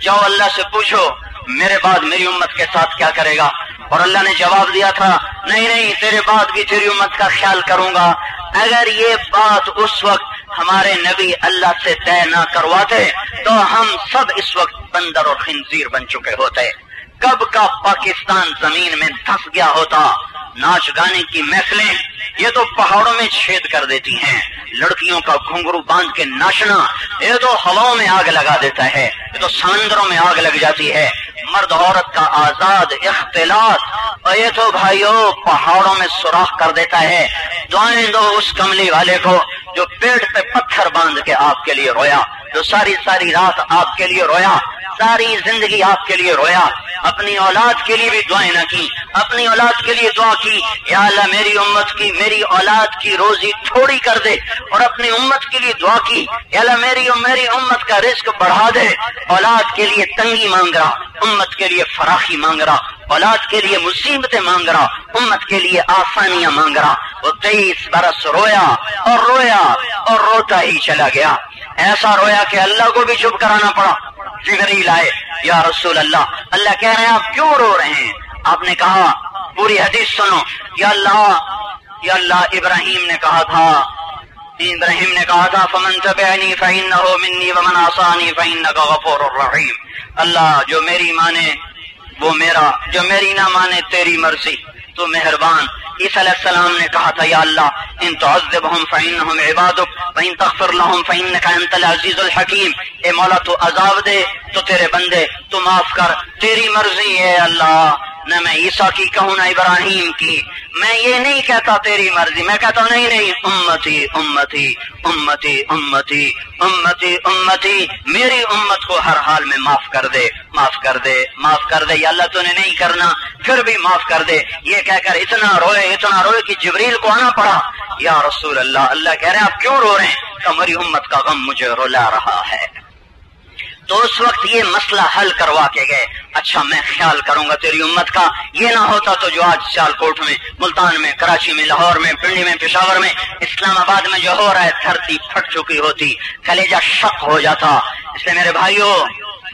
جاؤ اللہ سے پوچھو، میرے بعد میری امت کے ساتھ کیا کرے گا؟ اور اللہ نے جواب دیا تھا، نہیں نہیں، تیرے بعد بھی تیری امت کا خیال کروں گا۔ اگر یہ بات اس وقت ہمارے نبی اللہ سے طے نہ کرواتے تو ہم سب اس وقت بندر اور خنزیر بن چکے ہوتے۔ کب کا پاکستان زمین میں دھس گیا ہوتا، ناچ گانے کی محفلیں، یہ تو پہاڑوں میں چھید کر دیتی ہیں۔ لڑکیوں کا گھنگرو باندھ کے ناچنا، یہ تو ہواؤں میں آگ لگا دیتا ہے، یہ تو سمندروں میں آگ لگ جاتی ہے۔ مرد عورت کا آزاد اختلاط اور یہ تو بھائیوں پہاڑوں میں سوراخ کر دیتا ہے۔ دعائیں دو اس کملی والے کو جو پیٹ پہ پتھر باندھ کے آپ کے لیے رویا، جو ساری ساری رات آپ کے لیے رویا، ساری زندگی آپ کے لیے رویا۔ اپنی اولاد کے لیے بھی دعائیں نہ کی، اپنی اولاد کے لیے دعا کی۔ یا اللہ، میری امت کی، میری اولاد کی روزی تھوڑی کر دے، اور اپنی امت کے لیے دعا کی۔ یا اللہ، میری میری امت کا رزق بڑھا دے۔ اولاد کے لیے تنگی مانگ رہا۔ امت کے لیے فراخی مانگ رہا اولاد کے لیے مصیبتیں مانگ رہا امت کے لیے آسانیاں مانگ رہا وہ تیئیس برس رویا اور رویا اور روتا ہی چلا گیا۔ ایسا رویا کہ اللہ کو بھی چپ کرانا پڑا۔ جگری آئے، یا رسول اللہ اللہ کہہ رہے ہیں، آپ کیوں رو رہے ہیں؟ آپ نے کہا، پوری حدیث سنو۔ یا اللہ یا اللہ، ابراہیم نے کہا تھا۔ ابراہیم نے کہا تھا، فمن تبعنی فإنه منی ومن عصانی فإنك غفور الرحیم اللہ جو میری مانے، وہ میرا، جو میری نہ مانے تیری مرضی۔ تو مہربان اس علیہ السلام نے کہا تھا، یا اللہ، ان تعذبهم فانهم عبادك وان تغفر لهم فانك انت العزيز الحكيم اے مولا، تو عذاب دے، تو تیرے بندے، تو معاف کر۔ تیری مرضی ہے اللہ۔ نہ میں عیسیٰ کی کہوں، نہ ابراہیم کی۔ میں یہ نہیں کہتا تیری مرضی، میں کہتا نہیں نہیں، امتی امتی امتی امتی امتی امتی، میری امت کو ہر حال میں معاف کر دے، معاف کر دے، معاف کر دے، یا اللہ تو نے نہیں کرنا، پھر بھی معاف کر دے۔ یہ کہہ کر اتنا روئے اتنا روئے کہ جبریل کو آنا پڑا۔ یا رسول اللہ اللہ کہہ رہے ہیں، آپ کیوں رو رہے ہیں؟ کہ ہماری امت کا غم مجھے رولا رہا ہے۔ تو اس وقت یہ مسئلہ حل کروا کے گئے۔ اچھا میں خیال کروں گا تیری امت کا۔ یہ نہ ہوتا تو جو آج سیال کوٹ میں، ملتان میں، کراچی میں، لاہور میں، پنڈی میں، پشاور میں، اسلام آباد میں جو ہو رہا ہے، دھرتی پھٹ چکی ہوتی، کلیجہ شک ہو جاتا۔ اس لیے میرے بھائیو،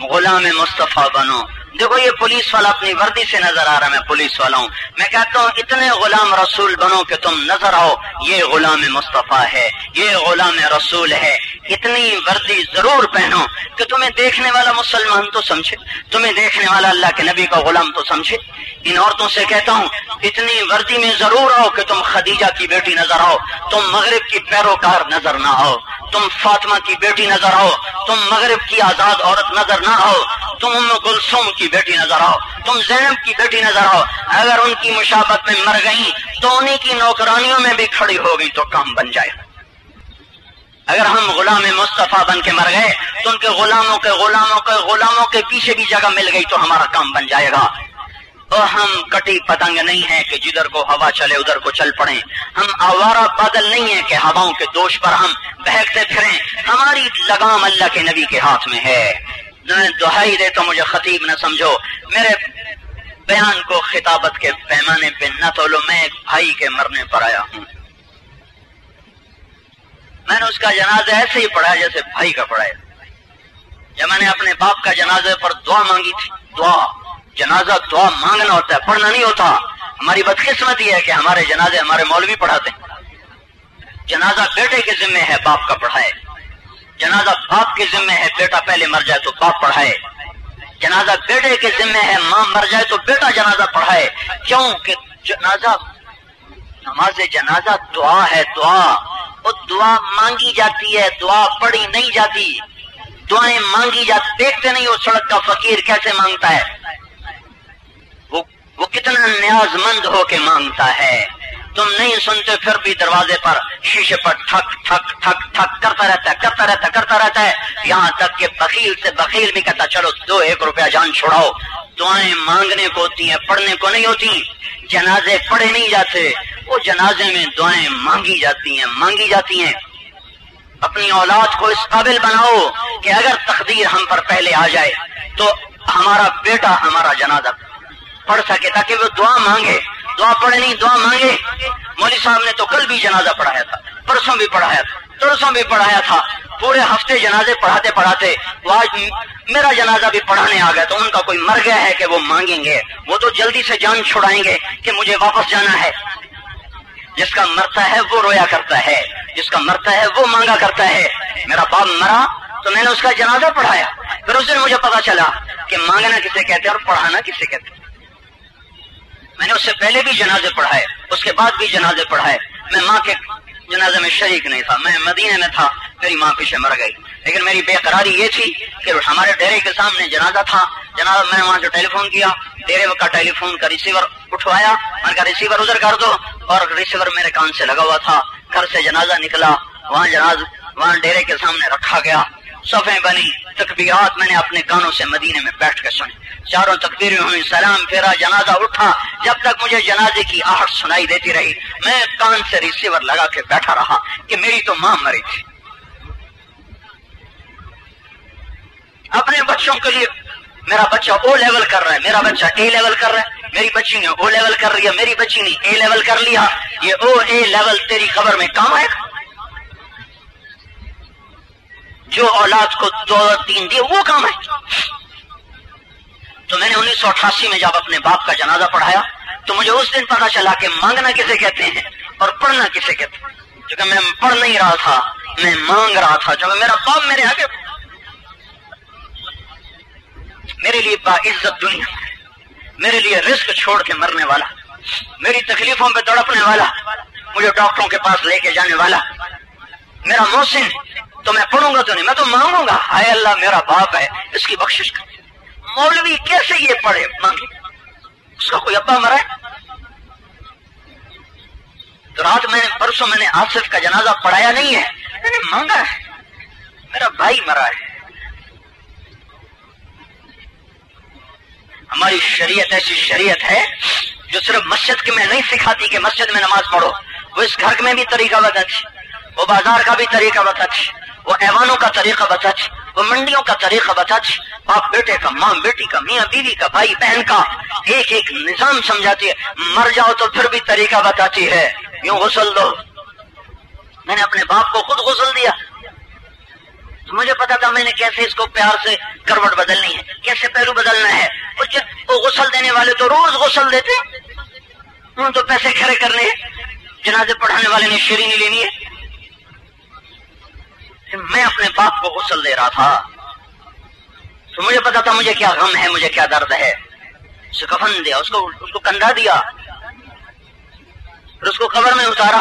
غلام مصطفیٰ بنو۔ دیکھو یہ پولیس والا اپنی وردی سے نظر آ رہا میں پولیس والا ہوں۔ میں کہتا ہوں، اتنے غلام رسول بنو کہ تم نظر آؤ، یہ غلام مصطفیٰ ہے، یہ غلام رسول ہے۔ اتنی وردی ضرور پہنو کہ تمہیں دیکھنے والا مسلمان تو سمجھے، تمہیں دیکھنے والا اللہ کے نبی کا غلام تو سمجھے۔ ان عورتوں سے کہتا ہوں، اتنی وردی میں ضرور آؤ کہ تم خدیجہ کی بیٹی نظر آؤ، تم مغرب کی پیروکار نظر نہ آؤ۔ تم فاطمہ کی بیٹی نظر آؤ، تم مغرب کی آزاد عورت نظر نہ آؤ۔ تم ام گلسوم کی کی بیٹی نظر آؤ، تم زینب کی بیٹی نظر آؤ۔ اگر ان کی مشابت میں مر گئی تو انہیں کی نوکرانیوں میں بھی کھڑی ہو گئی تو کام بن جائے۔ اگر ہم غلام مصطفیٰ بن کے مر گئے، تو ان کے غلاموں کے غلاموں کے غلاموں کے پیچھے بھی جگہ مل گئی، تو ہمارا کام بن جائے گا۔ اور ہم کٹی پتنگ نہیں ہے کہ جدھر کو ہوا چلے، ادھر کو چل پڑے ہم آوارہ بادل نہیں ہے کہ ہواؤں کے دوش پر ہم بہکتے پھریں۔ ہماری لگام اللہ کے نبی کے ہاتھ میں ہے۔ دہائی دے تو مجھے خطیب نہ سمجھو۔ میرے بیان کو خطابت کے پیمانے پہ نہ تو لو میں ایک بھائی کے مرنے پر آیا ہوں۔ میں نے اس کا جنازہ ایسے ہی پڑھا جیسے بھائی کا پڑھایا۔ جب میں نے اپنے باپ کا جنازے پر دعا مانگی تھی، دعا، جنازہ، دعا مانگنا ہوتا ہے، پڑھنا نہیں ہوتا۔ ہماری بدقسمت یہ ہے کہ ہمارے جنازے ہمارے مولوی پڑھاتے ہیں۔ جنازہ بیٹے کے ذمے ہے، باپ کا پڑھائے۔ جنازہ باپ کے ذمے ہے، بیٹا پہلے مر جائے تو باپ پڑھائے۔ جنازہ بیٹے کے ذمے ہے، ماں مر جائے تو بیٹا جنازہ پڑھائے۔ کیوں کہ جنازہ، نماز جنازہ دعا ہے، دعا۔ وہ دعا مانگی جاتی ہے، دعا پڑھی نہیں جاتی۔ دعائیں مانگی جاتی دیکھتے نہیں وہ سڑک کا فقیر کیسے مانگتا ہے؟ وہ کتنا نیاز مند ہو کے مانگتا ہے۔ تم نہیں سنتے، پھر بھی دروازے پر شیشے پر ٹھک ٹھک ٹھک ٹھک کرتا رہتا ہے، کرتا رہتا ہے، کرتا رہتا ہے۔ یہاں تک کہ بخیل سے بخیل بھی کہتا چلو دو ایک روپیہ جان چھوڑاؤ دعائیں مانگنے کو ہوتی ہیں، پڑھنے کو نہیں ہوتی۔ جنازے پڑھے نہیں جاتے۔ وہ جنازے میں دعائیں مانگی جاتی ہیں، مانگی جاتی ہیں۔ اپنی اولاد کو اس قابل بناؤ کہ اگر تقدیر ہم پر پہلے آ جائے تو ہمارا بیٹا، ہمارا جنازہ پڑھ سکے تاکہ وہ دعا مانگے۔ دعا پڑھے نہیں دعا مانگے مولوی صاحب نے تو کل بھی جنازہ پڑھایا تھا، پرسوں بھی پڑھایا تھا، ترسوں بھی پڑھایا تھا۔ پورے ہفتے جنازے پڑھاتے پڑھاتے وہ آج میرا جنازہ بھی پڑھانے آ گیا تو ان کا کوئی مر گیا ہے کہ وہ مانگیں گے۔ وہ تو جلدی سے جان چھڑائیں گے کہ مجھے واپس جانا ہے۔ جس کا مرتا ہے وہ رویا کرتا ہے، جس کا مرتا ہے وہ مانگا کرتا ہے۔ میرا باپ مرا تو میں نے اس کا جنازہ پڑھایا۔ پھر اس دن مجھے پتا چلا کہ مانگنا کسے کہتے ہیں اور پڑھانا کسے کہتے میں نے اس سے پہلے بھی جنازے پڑھائے، اس کے بعد بھی جنازے پڑھائے۔ میں ماں کے جنازے میں شریک نہیں تھا، میں مدینے میں تھا، میری ماں پیچھے مر گئی۔ لیکن میری بے قراری یہ تھی کہ ہمارے ڈیرے کے سامنے جنازہ تھا۔ جنازہ میں نے وہاں جو ٹیلی فون کیا، ڈیرے کا ٹیلی فون کا ریسیور اٹھوایا، میں نے کہا، ریسیور ادھر کر دو اور ریسیور میرے کان سے لگا ہوا تھا، گھر سے جنازہ نکلا، وہاں جناز، وہاں ڈیرے کے سامنے رکھا گیا۔ صفیں بنی، تکبیرات میں نے اپنے کانوں سے مدینے میں بیٹھ کے سنی۔ چاروں تکبیریں ہوئی سلام، پھیرا، جنازہ اٹھا۔ جب تک مجھے جنازے کی آہٹ سنائی دیتی رہی، میں کان سے ریسیور لگا کے بیٹھا رہا کہ میری تو ماں مری تھی۔ اپنے بچوں کے لیے میرا بچہ او لیول کر رہا ہے، میرا بچہ اے لیول کر رہا ہے۔ میری بچی نے او لیول کر رہی ہے میری بچی نے اے لیول کر لیا۔ یہ او اے لیول تیری خبر میں کام آئے گا؟ جو اولاد کو دو تین دیے، وہ کام ہے۔ تو میں نے انیس سو اٹھاسی میں جب اپنے باپ کا جنازہ پڑھایا، تو مجھے اس دن پتا چلا کہ مانگنا کسے کہتے ہیں اور پڑھنا کسے کہتے ہیں۔ کیونکہ میں پڑھ نہیں رہا تھا، میں مانگ رہا تھا۔ جو میرا باپ میرے آگے میرے لیے با عزت دنیا میرے لیے رسک چھوڑ کے مرنے والا، میری تکلیفوں پہ تڑپنے والا، مجھے ڈاکٹروں کے پاس لے کے جانے والا۔ میرا محسن تو میں پڑھوں گا تو نہیں، میں تو مانگوں گا۔ ہائے اللہ، میرا باپ ہے، اس کی بخشش کر۔ مولوی کیسے یہ پڑھے؟ مانگے اس کا کوئی ابا مرا ہے؟ تو رات میں نے پرسوں میں نے آصف کا جنازہ پڑھایا نہیں ہے، میں نے مانگا ہے۔ میرا بھائی مرا ہے۔ ہماری شریعت ایسی شریعت ہے جو صرف مسجد کے میں نہیں سکھاتی کہ مسجد میں نماز پڑھو۔ وہ اس گھر میں بھی طریقہ بتا وہ بازار کا بھی طریقہ بتا وہ ایوانوں کا طریقہ بتا وہ منڈیوں کا طریقہ بتا باپ بیٹے کا، ماں بیٹی کا، میاں بیوی کا، بھائی بہن کا۔ ایک ایک نظام سمجھاتی ہے۔ مر جاؤ تو پھر بھی طریقہ بتاتی ہے۔ یوں غسل دو۔ میں نے اپنے باپ کو خود غسل دیا۔ تو مجھے پتا تھا میں نے کیسے اس کو پیار سے کروٹ بدلنی ہے، کیسے پہلو بدلنا ہے۔ وہ غسل دینے والے تو روز غسل دیتے۔ تو پیسے کھڑے کرنے ہیں۔ جنازے پڑھانے والے نے شیرینی لینی ہے۔ میں اپنے باپ کو غسل دے رہا تھا۔ تو مجھے پتا تھا مجھے کیا غم ہے، مجھے کیا درد ہے۔ اسے کفن دیا، اس کو اس کو کندھا دیا۔ پھر اس کو قبر میں اتارا۔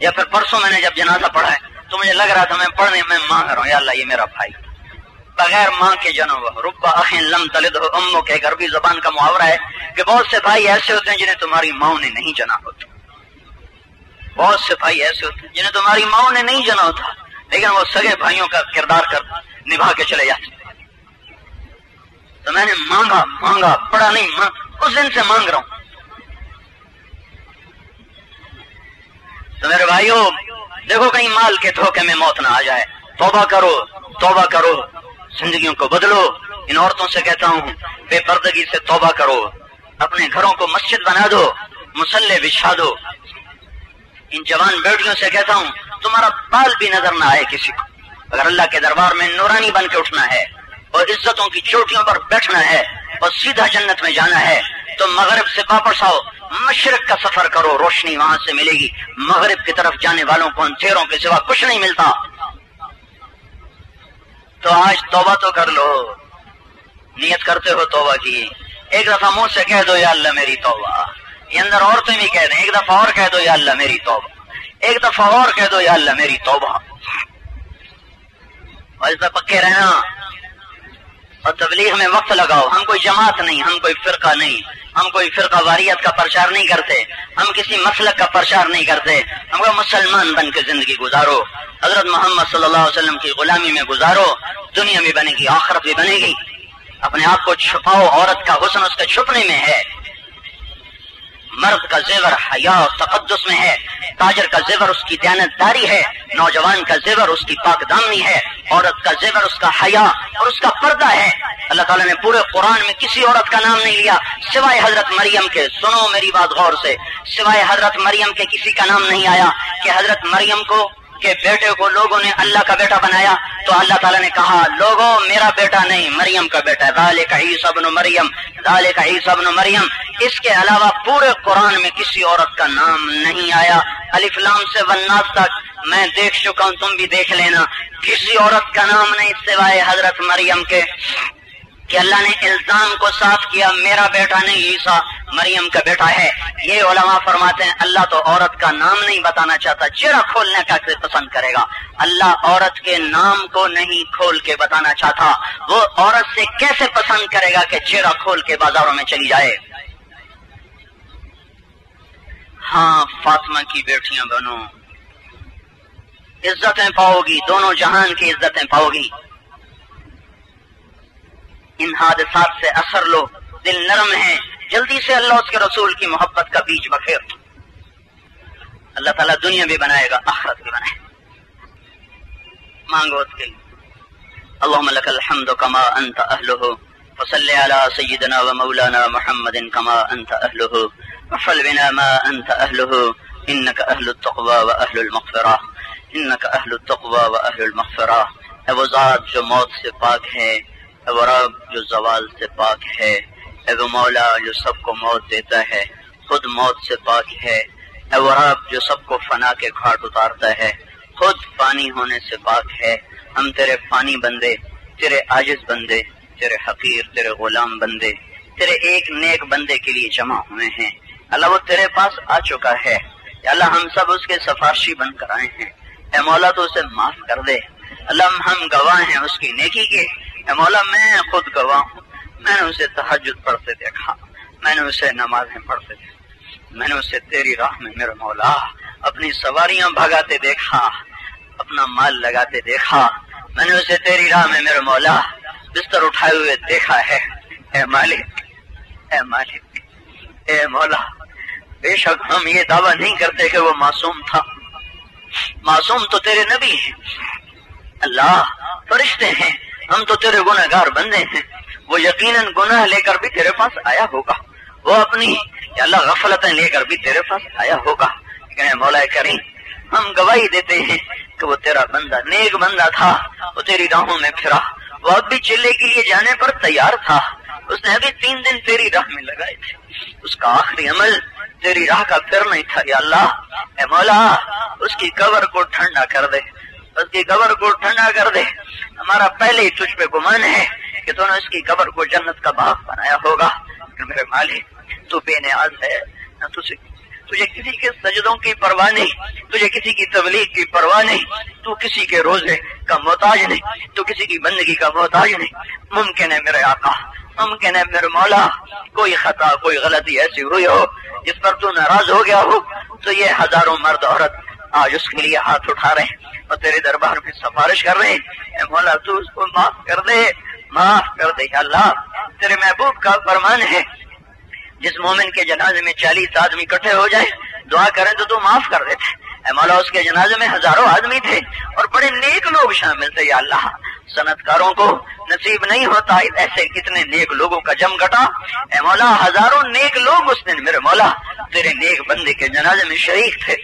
یا پھر پرسوں میں نے جب جنازہ پڑھا ہے، تو مجھے لگ رہا تھا میں پڑھنے، میں مانگ رہا ہوں۔ یا اللہ، یہ میرا بھائی۔ بغیر ماں کے جنم ربا اخین لم تلد امو کے عربی زبان کا محاورہ ہے کہ بہت سے بھائی ایسے ہوتے ہیں جنہیں تمہاری ماں نے نہیں جنا ہوتا بہت سے بھائی ایسے ہوتے ہیں جنہیں تمہاری ماں نے نہیں جنا ہوتا، لیکن وہ سگے بھائیوں کا کردار کر نبھا کے چلے جاتے۔ تو میں نے مانگا مانگا پڑا نہیں مانگ اس دن سے مانگ رہا ہوں۔ تو میرے بھائیوں دیکھو کہیں مال کے دھوکے میں موت نہ آ جائے۔ توبہ کرو توبہ کرو۔ زندگیوں کو بدلو۔ ان عورتوں سے کہتا ہوں، بے پردگی سے توبہ کرو۔ اپنے گھروں کو مسجد بنا دو، مسلح بچھا دو۔ ان جوان بیٹیوں سے کہتا ہوں، تمہارا بال بھی نظر نہ آئے کسی کو۔ اگر اللہ کے دربار میں نورانی بن کے اٹھنا ہے اور عزتوں کی چوٹیوں پر بیٹھنا ہے اور سیدھا جنت میں جانا ہے، تو مغرب سے واپس آؤ۔ مشرق کا سفر کرو، روشنی وہاں سے ملے گی۔ مغرب کی طرف جانے والوں کو اندھیروں کے سوا کچھ نہیں ملتا۔ تو آج توبہ تو کر لو۔ نیت کرتے ہو توبہ کی۔ ایک دفعہ منہ سے کہہ دو، یا اللہ میری توبہ۔ یہ اندر عورتیں بھی کہہ دیں، ایک دفعہ اور کہہ دو یا اللہ میری توبہ۔ ایک دفعہ اور کہہ دو یا اللہ میری توبہ۔ ایسا پکے رہنا۔ اور تبلیغ میں وقت لگاؤ۔ ہم کوئی جماعت نہیں، ہم کوئی فرقہ نہیں۔ ہم کوئی فرقہ واریت کا پرچار نہیں کرتے۔ ہم کسی مسلک کا پرچار نہیں کرتے۔ ہم کو مسلمان بن کے زندگی گزارو۔ حضرت محمد صلی اللہ علیہ وسلم کی غلامی میں گزارو۔ دنیا بھی بنے گی، آخرت بھی بنے گی۔ اپنے آپ کو چھپاؤ، عورت کا حسن اس کے چھپنے میں ہے۔ مرد کا زیور حیا اور تقدس میں ہے، تاجر کا زیور اس کی دیانت داری ہے، نوجوان کا زیور اس کی پاک دامنی ہے، عورت کا زیور اس کا حیا اور اس کا پردہ ہے۔ اللہ تعالیٰ نے پورے قرآن میں کسی عورت کا نام نہیں لیا، سوائے حضرت مریم کے۔ سنو میری بات غور سے، سوائے حضرت مریم کے کسی کا نام نہیں آیا کہ حضرت مریم کو کہ بیٹے کو لوگوں نے اللہ کا بیٹا بنایا تو اللہ تعالیٰ نے کہا، لوگوں، میرا بیٹا نہیں، مریم کا بیٹا ہے۔ کا ہی سبن مریم دالے کا ہی سبن مریم۔ اس کے علاوہ پورے قرآن میں کسی عورت کا نام نہیں آیا۔ الفلام سے وناس تک میں دیکھ چکا ہوں، تم بھی دیکھ لینا۔ کسی عورت کا نام نہیں سوائے حضرت مریم کے۔ کہ اللہ نے الزام کو صاف کیا، میرا بیٹا نہیں عیسا مریم کا بیٹا ہے۔ یہ علماء فرماتے ہیں، اللہ تو عورت کا نام نہیں بتانا چاہتا، چہرہ کھولنے کا پسند کرے گا۔ اللہ عورت کے نام کو نہیں کھول کے بتانا چاہتا، وہ عورت سے کیسے پسند کرے گا کہ چہرہ کھول کے بازاروں میں چلی جائے؟ ہاں فاطمہ کی بیٹیاں بنو۔ عزتیں پاؤ گی، دونوں جہان کی عزتیں پاؤ گی۔ ان حادثات سے اثر لو۔ دل نرم ہے۔ جلدی سے اللہ اس کے رسول کی محبت کا بیج بخیر اللہ تعالیٰ دنیا بھی بنائے گا، آخرت بھی بنائے۔ مانگو اس کے اللهم لك الحمد كما انت اهله فصل على سيدنا ومولانا محمد كما انت اهله وفل بنا ما انت اهله انك اهل التقوى واهل المغفرة انك اهل التقوى واهل المغفرة اے وہ ذات جو موت سے پاک ہے۔ رب جو زوال سے پاک ہے، اے وہ مولا جو سب کو موت دیتا ہے، خود موت سے پاک ہے۔ اے وہ رب جو سب کو فنا کے گھاٹ اتارتا ہے، خود پانی ہونے سے پاک ہے۔ ہم تیرے پانی بندے، تیرے عاجز بندے، تیرے حقیر، تیرے غلام بندے، تیرے ایک نیک بندے کے لیے جمع ہوئے ہیں۔ اللہ وہ تیرے پاس آ چکا ہے۔ اللہ ہم سب اس کے سفارشی بن کر آئے ہیں۔ اے مولا تو اسے معاف کر دے۔ اللہ ہم گواہ ہیں اس کی نیکی کے۔ مولا، میں خود گواہ ہوں۔ میں نے اسے تحجد پڑھتے دیکھا۔ میں نے اسے نمازیں پڑھتے دیکھا۔ میں نے اسے تیری راہ میں میرا مولا، اپنی سواریاں بھگاتے دیکھا، اپنا مال لگاتے دیکھا۔ میں نے اسے تیری راہ میں میرا مولا، بستر اٹھائے ہوئے دیکھا ہے۔ اے مالک اے مالک، اے مولا، بے شک ہم یہ دعویٰ نہیں کرتے کہ وہ معصوم تھا۔ معصوم تو تیرے نبی ہیں۔ اللہ، فرشتے ہیں۔ ہم تو تیرے گناہ گار بندے ہیں۔ وہ یقیناً گناہ لے کر بھی تیرے پاس آیا ہوگا۔ وہ اپنی اللہ غفلتیں لے کر بھی تیرے پاس آیا ہوگا۔ لیکن مولا کریم، ہم گواہی دیتے ہیں کہ وہ تیرا بندہ نیک بندہ تھا، وہ تیری راہوں میں پھرا۔ وہ اب بھی چلے کے لیے جانے پر تیار تھا۔ اس نے ابھی تین دن تیری راہ میں لگائے تھے۔ اس کا آخری عمل تیری راہ کا پھر نہیں تھا۔ یا اللہ، اے مولا، اس کی قبر کو ٹھنڈا کر دے۔ اس کی قبر کو ٹھنڈا کر دے۔ ہمارا پہلے ہی تجھ پہ گمان ہے کہ تو نے اس کی قبر کو جنت کا باغ بنایا ہوگا۔ میرے مالک، تو بے نیاز ہے۔ نہ تجھے تجھے کسی کے سجدوں کی پرواہ نہیں، تجھے کسی کی تبلیغ کی پرواہ نہیں۔ تو کسی کے روزے کا محتاج نہیں، تو کسی کی بندگی کا محتاج نہیں۔ ممکن ہے میرے آقا، ممکن ہے میرے مولا، کوئی خطا، کوئی غلطی ایسی ہوئی ہو جس پر تو ناراض ہو گیا ہو۔ تو یہ ہزاروں مرد، عورت ہاں، آج اس کے لیے ہاتھ اٹھا رہے ہیں اور تیرے دربار میں سفارش کر رہے ہیں، اے مولا، تو اس کو معاف کر دے، معاف کر دے اللہ، تیرے محبوب کا فرمان ہے۔ جس مومن کے جنازے میں چالیس آدمی اکٹھے ہو جائے دعا کریں تو تو معاف کر دیتے اے مولا، اس کے جنازے میں ہزاروں آدمی تھے اور بڑے نیک لوگ شامل تھے یا اللہ۔ صنعت کاروں کو نصیب نہیں ہوتا، ایسے کتنے نیک لوگوں کا جم گٹا اے مولا، ہزاروں نیک لوگ اس دن میرے مولا، تیرے نیک بندے کے جنازے میں شریک تھے۔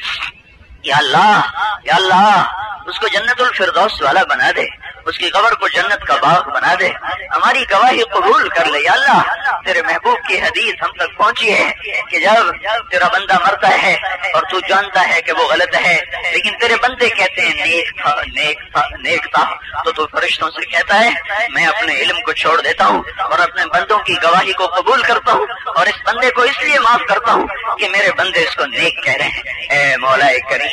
یا اللہ یا اللہ، اس کو جنت الفردوس والا بنا دے، اس کی قبر کو جنت کا باغ بنا دے، ہماری گواہی قبول کر لے، یا اللہ، تیرے محبوب کی حدیث ہم تک پہنچی ہے کہ جب تیرا بندہ مرتا ہے اور تو جانتا ہے کہ وہ غلط ہے، لیکن تیرے بندے کہتے ہیں، نیک تھا نیک تھا نیک تھا، تو تو فرشتوں سے کہتا ہے، میں اپنے علم کو چھوڑ دیتا ہوں اور اپنے بندوں کی گواہی کو قبول کرتا ہوں اور اس بندے کو اس لیے معاف کرتا ہوں کہ میرے بندے اس کو نیک کہہ رہے ہیں۔ اے مولا کریم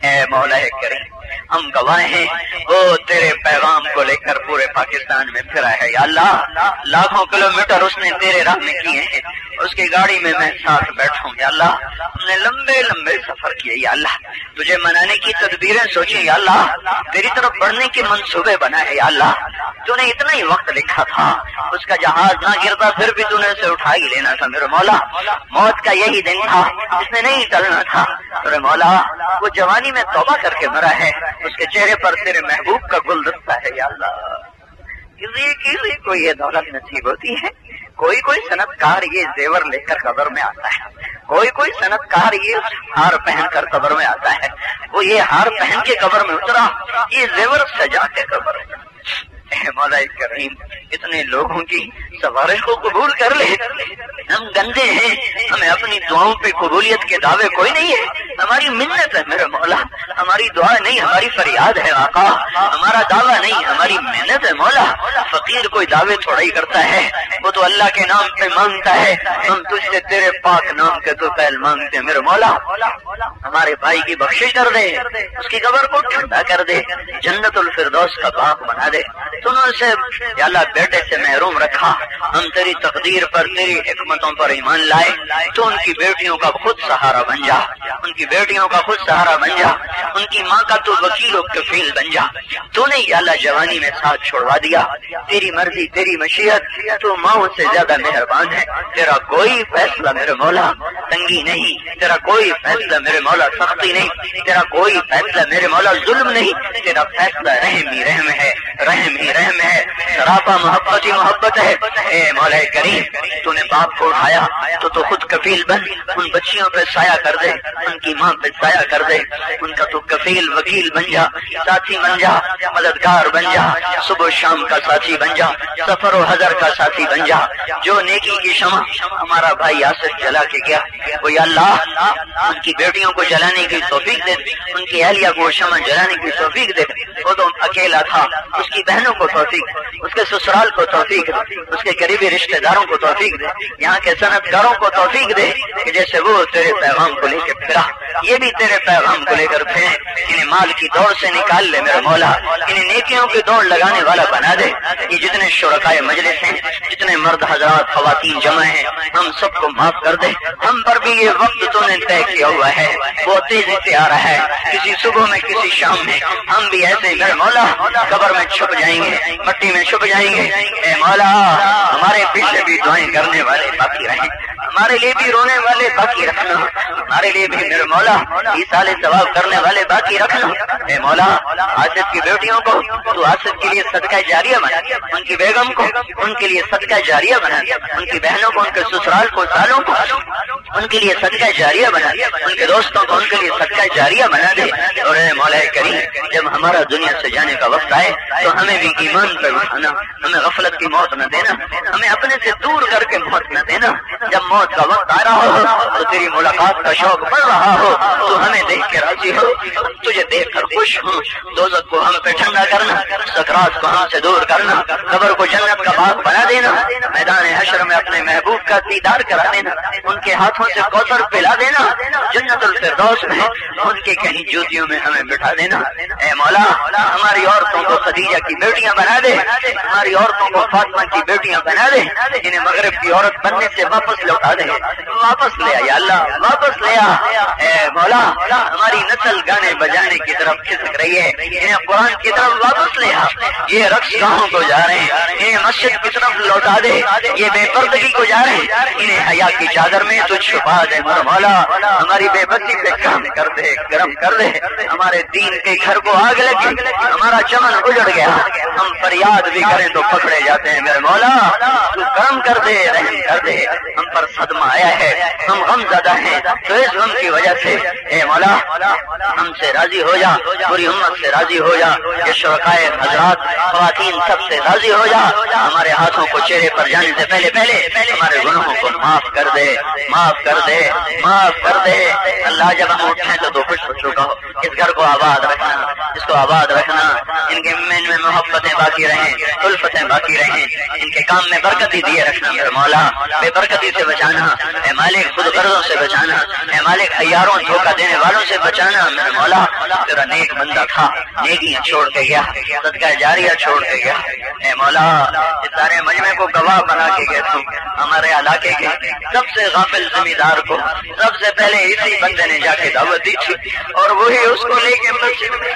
اے مولا کریم، ہم گواہ ہیں، وہ تیرے پیغام کو لے کر پورے پاکستان میں پھرا ہے۔ یا اللہ، لاکھوں کلومیٹر اس نے تیرے راہ میں کیے ہیں، اس کی گاڑی میں میں ساتھ بیٹھوں۔ یا اللہ، ہم نے لمبے لمبے سفر کیے۔ یا اللہ، تجھے منانے کی تدبیریں سوچی یا اللہ، تیری طرف بڑھنے کے منصوبے بنائے یا اللہ تو نے اتنا ہی وقت لکھا تھا، اس کا جہاز نہ گرتا، پھر بھی تو نے اسے اٹھا ہی لینا تھا۔ میرے مولا، موت کا یہی دن تھا، اس نے نہیں ٹلنا تھا۔ میرے مولا، وہ جوانی میں توبہ کر کے مرا ہے، اس کے چہرے پر تیرے محبوب کا گلدستہ ہے یا اللہ۔ کسی کسی کو یہ دولت نصیب ہوتی ہے، کوئی کوئی صنعت کار یہ زیور لے کر قبر میں آتا ہے۔ کوئی کوئی صنعت کار یہ ہار پہن کر قبر میں آتا ہے۔ وہ یہ ہار پہن کے قبر میں اترا، یہ زیور سجا کے قبر میں۔ مولا کریم اتنے لوگوں کی سفارش کو قبول کر لے ہم گندے ہیں، ہمیں اپنی دعاؤں پہ قبولیت کے دعوے کوئی نہیں ہے۔ ہماری منت ہے میرے مولا، ہماری دعا نہیں، ہماری فریاد ہے آقا۔ ہمارا دعویٰ نہیں، ہماری محنت ہے مولا۔ فقیر کوئی دعوے تھوڑا ہی کرتا ہے، وہ تو اللہ کے نام پہ مانگتا ہے۔ ہم تجھ سے تیرے پاک نام کے تو پہل مانگتے ہیں میرے مولا۔ ہمارے بھائی کی بخشش کر دے، اس کی قبر کو ٹھنڈا کر دے، جنت الفردوس کا باغ بنا دے۔ سے اللہ بیٹے سے محروم رکھا۔ ہم تیری تقدیر پر، تیری حکمتوں پر ایمان لائے۔ تو ان کی بیٹیوں کا خود سہارا بن جا۔ ان کی بیٹیوں کا خود سہارا بن جا۔ ان کی ماں کا تو وکیل و کفیل بن جا۔ تو نے اللہ جوانی میں ساتھ چھوڑوا دیا۔ تیری مرضی، تیری مشیت، تو ماں سے زیادہ مہربان ہے۔ تیرا کوئی فیصلہ میرے مولا تنگی نہیں۔ تیرا کوئی فیصلہ میرے مولا سختی نہیں۔ تیرا کوئی فیصلہ میرے مولا ظلم نہیں۔ تیرا فیصلہ رحم ہی رحم ہے۔ رحم ہی رحم ہے۔ سراپا محبت ہی محبت ہے۔ اے مولا کریم، تو نے باپ کو اٹھایا تو تو خود کفیل بن۔ ان بچیوں پہ سایہ کر دے، ان کی ماں پہ سایہ کر دے۔ ان کا تو کفیل وکیل بن جا، ساتھی بن جا، مددگار بن جا۔ صبح و شام کا ساتھی بن جا، سفر و حضر کا ساتھی بن جا۔ جو نیکی کی شمع ہمارا بھائی آصف جلا کے گیا۔ وہ یا اللہ، ان کی بیٹیوں کو جلانے کی توفیق دے۔ ان کی اہلیہ کو شمع جلانے کی توفیق دے۔ وہ تو اکیلا تھا، اس کی بہنوں کو توفیق۔ اس کے سسرا سسرال کو توفیق دے، اس کے قریبی رشتہ داروں کو توفیق دے، یہاں کے صنعت کاروں کو توفیق دے کہ جیسے وہ تیرے پیغام کو لے کے پھرا۔ یہ بھی تیرے پیغام کو لے کر پھرے، انہیں مال کی دوڑ سے نکال لے میرے مولا، انہیں نیکیوں کی دوڑ لگانے والا بنا دے۔ یہ جتنے شرکائے مجلس ہیں، جتنے مرد حضرات خواتین جمع ہیں، ہم سب کو معاف کر دے۔ ہم پر بھی یہ وقت تو نے طے کیا ہوا ہے۔ وہ تیزی سے آ رہا ہے۔ کسی صبح میں، کسی شام میں۔ ہم بھی ایسے میرے مولا، قبر میں چھپ جائیں گے، مٹی میں چھپ جائیں گے۔ اے مولا ہمارے پیچھے بھی دعائیں کرنے والے باقی رہیں۔ ہمارے لیے بھی رونے والے باقی رکھنا۔ ہمارے لیے بھی میرے مولا یہ سال ثواب کرنے والے باقی رکھنا۔ اے مولا، آصف کی بیٹیوں کو تو آصف کے لیے صدقہ جاریہ بنا۔ ان کی بیگم کو ان کے لیے صدقہ جاریہ بنا۔ ان کی بہنوں کو، ان کے سسرال کو، سالوں کو ان کے لیے صدقہ جاریہ بنا۔ ان کے دوستوں کو ان کے لیے صدقہ جاریہ بنا دے۔ اور اے مولا کریم، جب ہمارا دنیا سے جانے کا وقت آئے تو ہمیں بھی ایمان پہ اٹھانا، ہمیں غفلت کی موت نہ دینا، ہمیں اپنے سے دور کر کے موت نہ دینا۔ جب موت کا وقت آ رہا ہو، تو تیری ملاقات کا شوق بڑھ رہا ہو، تو ہمیں دیکھ کے راضی ہو۔ تجھے دیکھ کر خوش ہوں۔ دوزت کو ہم پہ ٹھنڈا کرنا، سکرات کو ہم سے دور کرنا، قبر کو جنت کا باغ بنا دینا، میدان حشر میں اپنے محبوب کا دیدار کرا دینا، ان کے ہاتھوں سے کوثر پلا دینا، جنت الفردوس میں ان کے کہیں جوتیوں میں ہمیں بٹھا دینا۔ اے مولا، ہماری عورتوں کو خدیجہ کی بیٹیاں بنا دے، ہماری عورتوں کو فاطمہ کی بیٹیاں بنا دے، انہیں مغرب کی عورت بننے سے واپس لوٹا دے واپس لے یا اللہ، واپس لے اے مولا، ہماری نسل گانے بجانے کی طرف کھسک رہی ہے۔ انہیں قرآن کی طرف واپس لے یہ رقص گاہوں کو جا رہے ہیں۔ انہیں مسجد کی طرف لوٹا دے۔ یہ بے پردگی کو جا رہے ہیں۔ انہیں حیا کی چادر میں تو چھپا دے۔ مر مولا، ہماری بے بسی پہ کام کر دے، گرم کر دے۔ ہمارے دین کے گھر کو آگ لگی۔ ہمارا چمن اجڑ گیا۔ ہم فریاد بھی کریں تو پکڑے جاتے ہیں۔ میرے مولا، تو گرم کر دے، رحم کر دے۔ ہم پر صدمہ آیا ہے۔ ہم غم زدہ ہیں۔ تو اس غم کی وجہ سے۔ اے مولا، ہم سے راضی ہو جا۔ پوری امت سے راضی ہو جا۔ یہ شرکائے حضرات، خواتین سب سے راضی ہو جا۔ ہمارے ہاتھوں کو چہرے پر جانے سے پہلے پہلے ہمارے گناہوں کو معاف کر دے۔ معاف کر دے۔ معاف کر دے۔ اللہ جب ہم اٹھیں تو تو خوش ہو چکا ہو۔ اس گھر کو آباد رکھنا، اس کو آباد رکھنا۔ ان کے من میں محبتیں باقی رہیں، الفتیں باقی رہیں۔ ان کے کام میں برکتی دیے رکھنا۔ میرے مولا، بے برکتی سے بچانا، اے مالک خود غرضوں سے بچانا، اے مالک ایاروں دھوکہ دینے والوں سے بچانا، میرے مولا، تیرا نیک بندہ تھا، نیکیاں چھوڑ کے گیا، صدقہ جاریہ چھوڑ کے گیا۔ اے مولا اس سارے مجمع کو گواہ بنا کے گئے تم ہمارے علاقے کے سب سے غافل زمیندار کو سب سے پہلے اسی بندے نے جا کے دعوت دی تھی اور وہی اس کو لے کے مسجد میں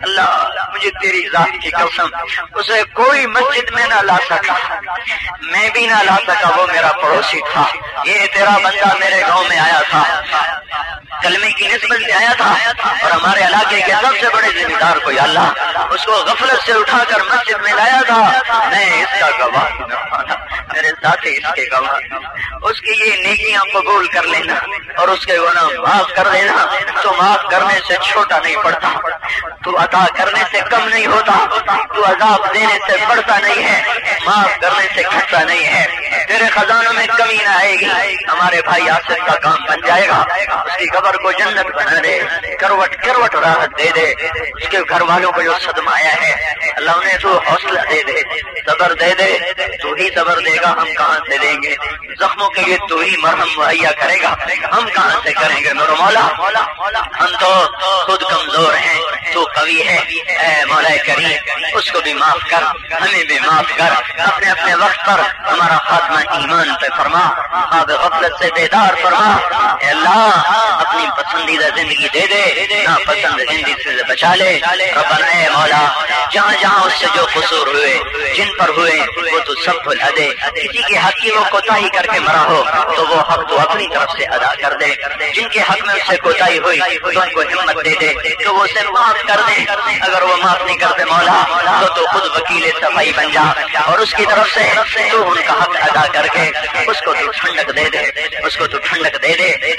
اللہ، مجھے تیری ذات کی قسم، اسے کوئی مسجد میں نہ لا سکا۔ میں بھی نہ لا سکا، وہ میرا پڑوسی تھا۔ یہ تیرا بندہ میرے گاؤں میں آیا تھا۔ کلمے کی نسبت سے آیا تھا اور ہمارے علاقے کے سب سے بڑے ذمہ دار کو اللہ اس کو غفلت سے اٹھا کر مسجد میں لایا تھا۔ میں اس کا گواہ میرے ساتھی اس کے گواہ۔ اس کی یہ نیکیاں قبول کر لینا اور اس کے گناہ معاف کر دینا تو معاف کرنے سے چھوٹا نہیں پڑتا۔ تو عطا کرنے سے کم نہیں ہوتا۔ تو عذاب دینے سے بڑھتا نہیں ہے۔ معاف کرنے سے گھٹتا نہیں ہے۔ تیرے خزانوں میں کمی نہ آئے گی۔ ہمارے بھائی آصف کا کام بن جائے گا۔ اس کی خبر قبر کو جنت بنا دے، کروٹ کروٹ راحت دے دے۔ اس کے گھر والوں کو جو صدمہ آیا ہے، اللہ انہیں تو حوصلہ دے دے، صبر دے دے۔ تو ہی صبر دے گا، ہم کہاں سے دیں گے؟ زخموں کے لیے تو ہی مرہم مہیا کرے گا۔ ہم کہاں سے کریں گے؟ میرا مولا، ہم تو خود کمزور ہیں، تو قوی ہے اے مولا کریم، اس کو بھی معاف کر، ہمیں بھی معاف کر۔ اپنے اپنے وقت پر ہمارا خاتمہ ایمان پہ فرما۔ آب غفلت سے بیدار فرما۔ اے اللہ اپنی پسندیدہ زندگی دے دے نہ پسند زندگی سے بچا لے۔ ربنا اے مولا، جہاں جہاں اس سے جو قصور ہوئے، جن پر ہوئے، وہ تو سب بھلا دے کسی کے حق کی وہ کوتا کر کے مرا ہو، تو وہ حق تو اپنی طرف سے ادا کر دے۔ جن کے حق میں اس سے کوتا ہوئی، تو ان کو ہمت دے دے، تو وہ اسے معاف کر دے۔ اگر وہ معاف نہیں کرتے مولا، تو تو خود وکیل صفائی بن جا۔ اور اس کی طرف سے تو ان کا حق ادا کر کے اس کو تو ٹھنڈک دے دے، اس کو تو ٹھنڈک دے دے،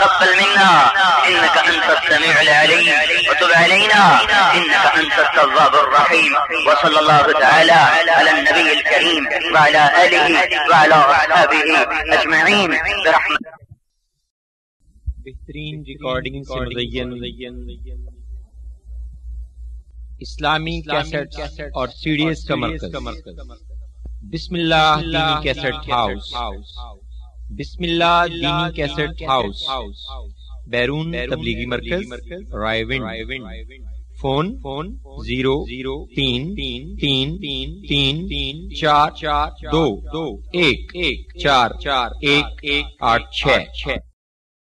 تقبل منا انك انت السميع العليم وتب علينا انك انت التواب الرحيم وصلى الله تعالى على النبي الكريم وعلى اله وعلى اصحابه اجمعين برحمته بہترین ریکارڈنگ سے مزین۔ اسلامی کیسٹ اور سیڈیز کا مرکز بسم اللہ دینی کیسٹ ہاؤس۔ بسم اللہ دینی کیسٹ ہاؤس۔ بیرون تبلیغی مرکز Raiwind phone phone zero zero تین تین تین تین تین تین چار چار دو دو ایک ایک چار چار ایک ایک آٹھ چھ۔ چھ۔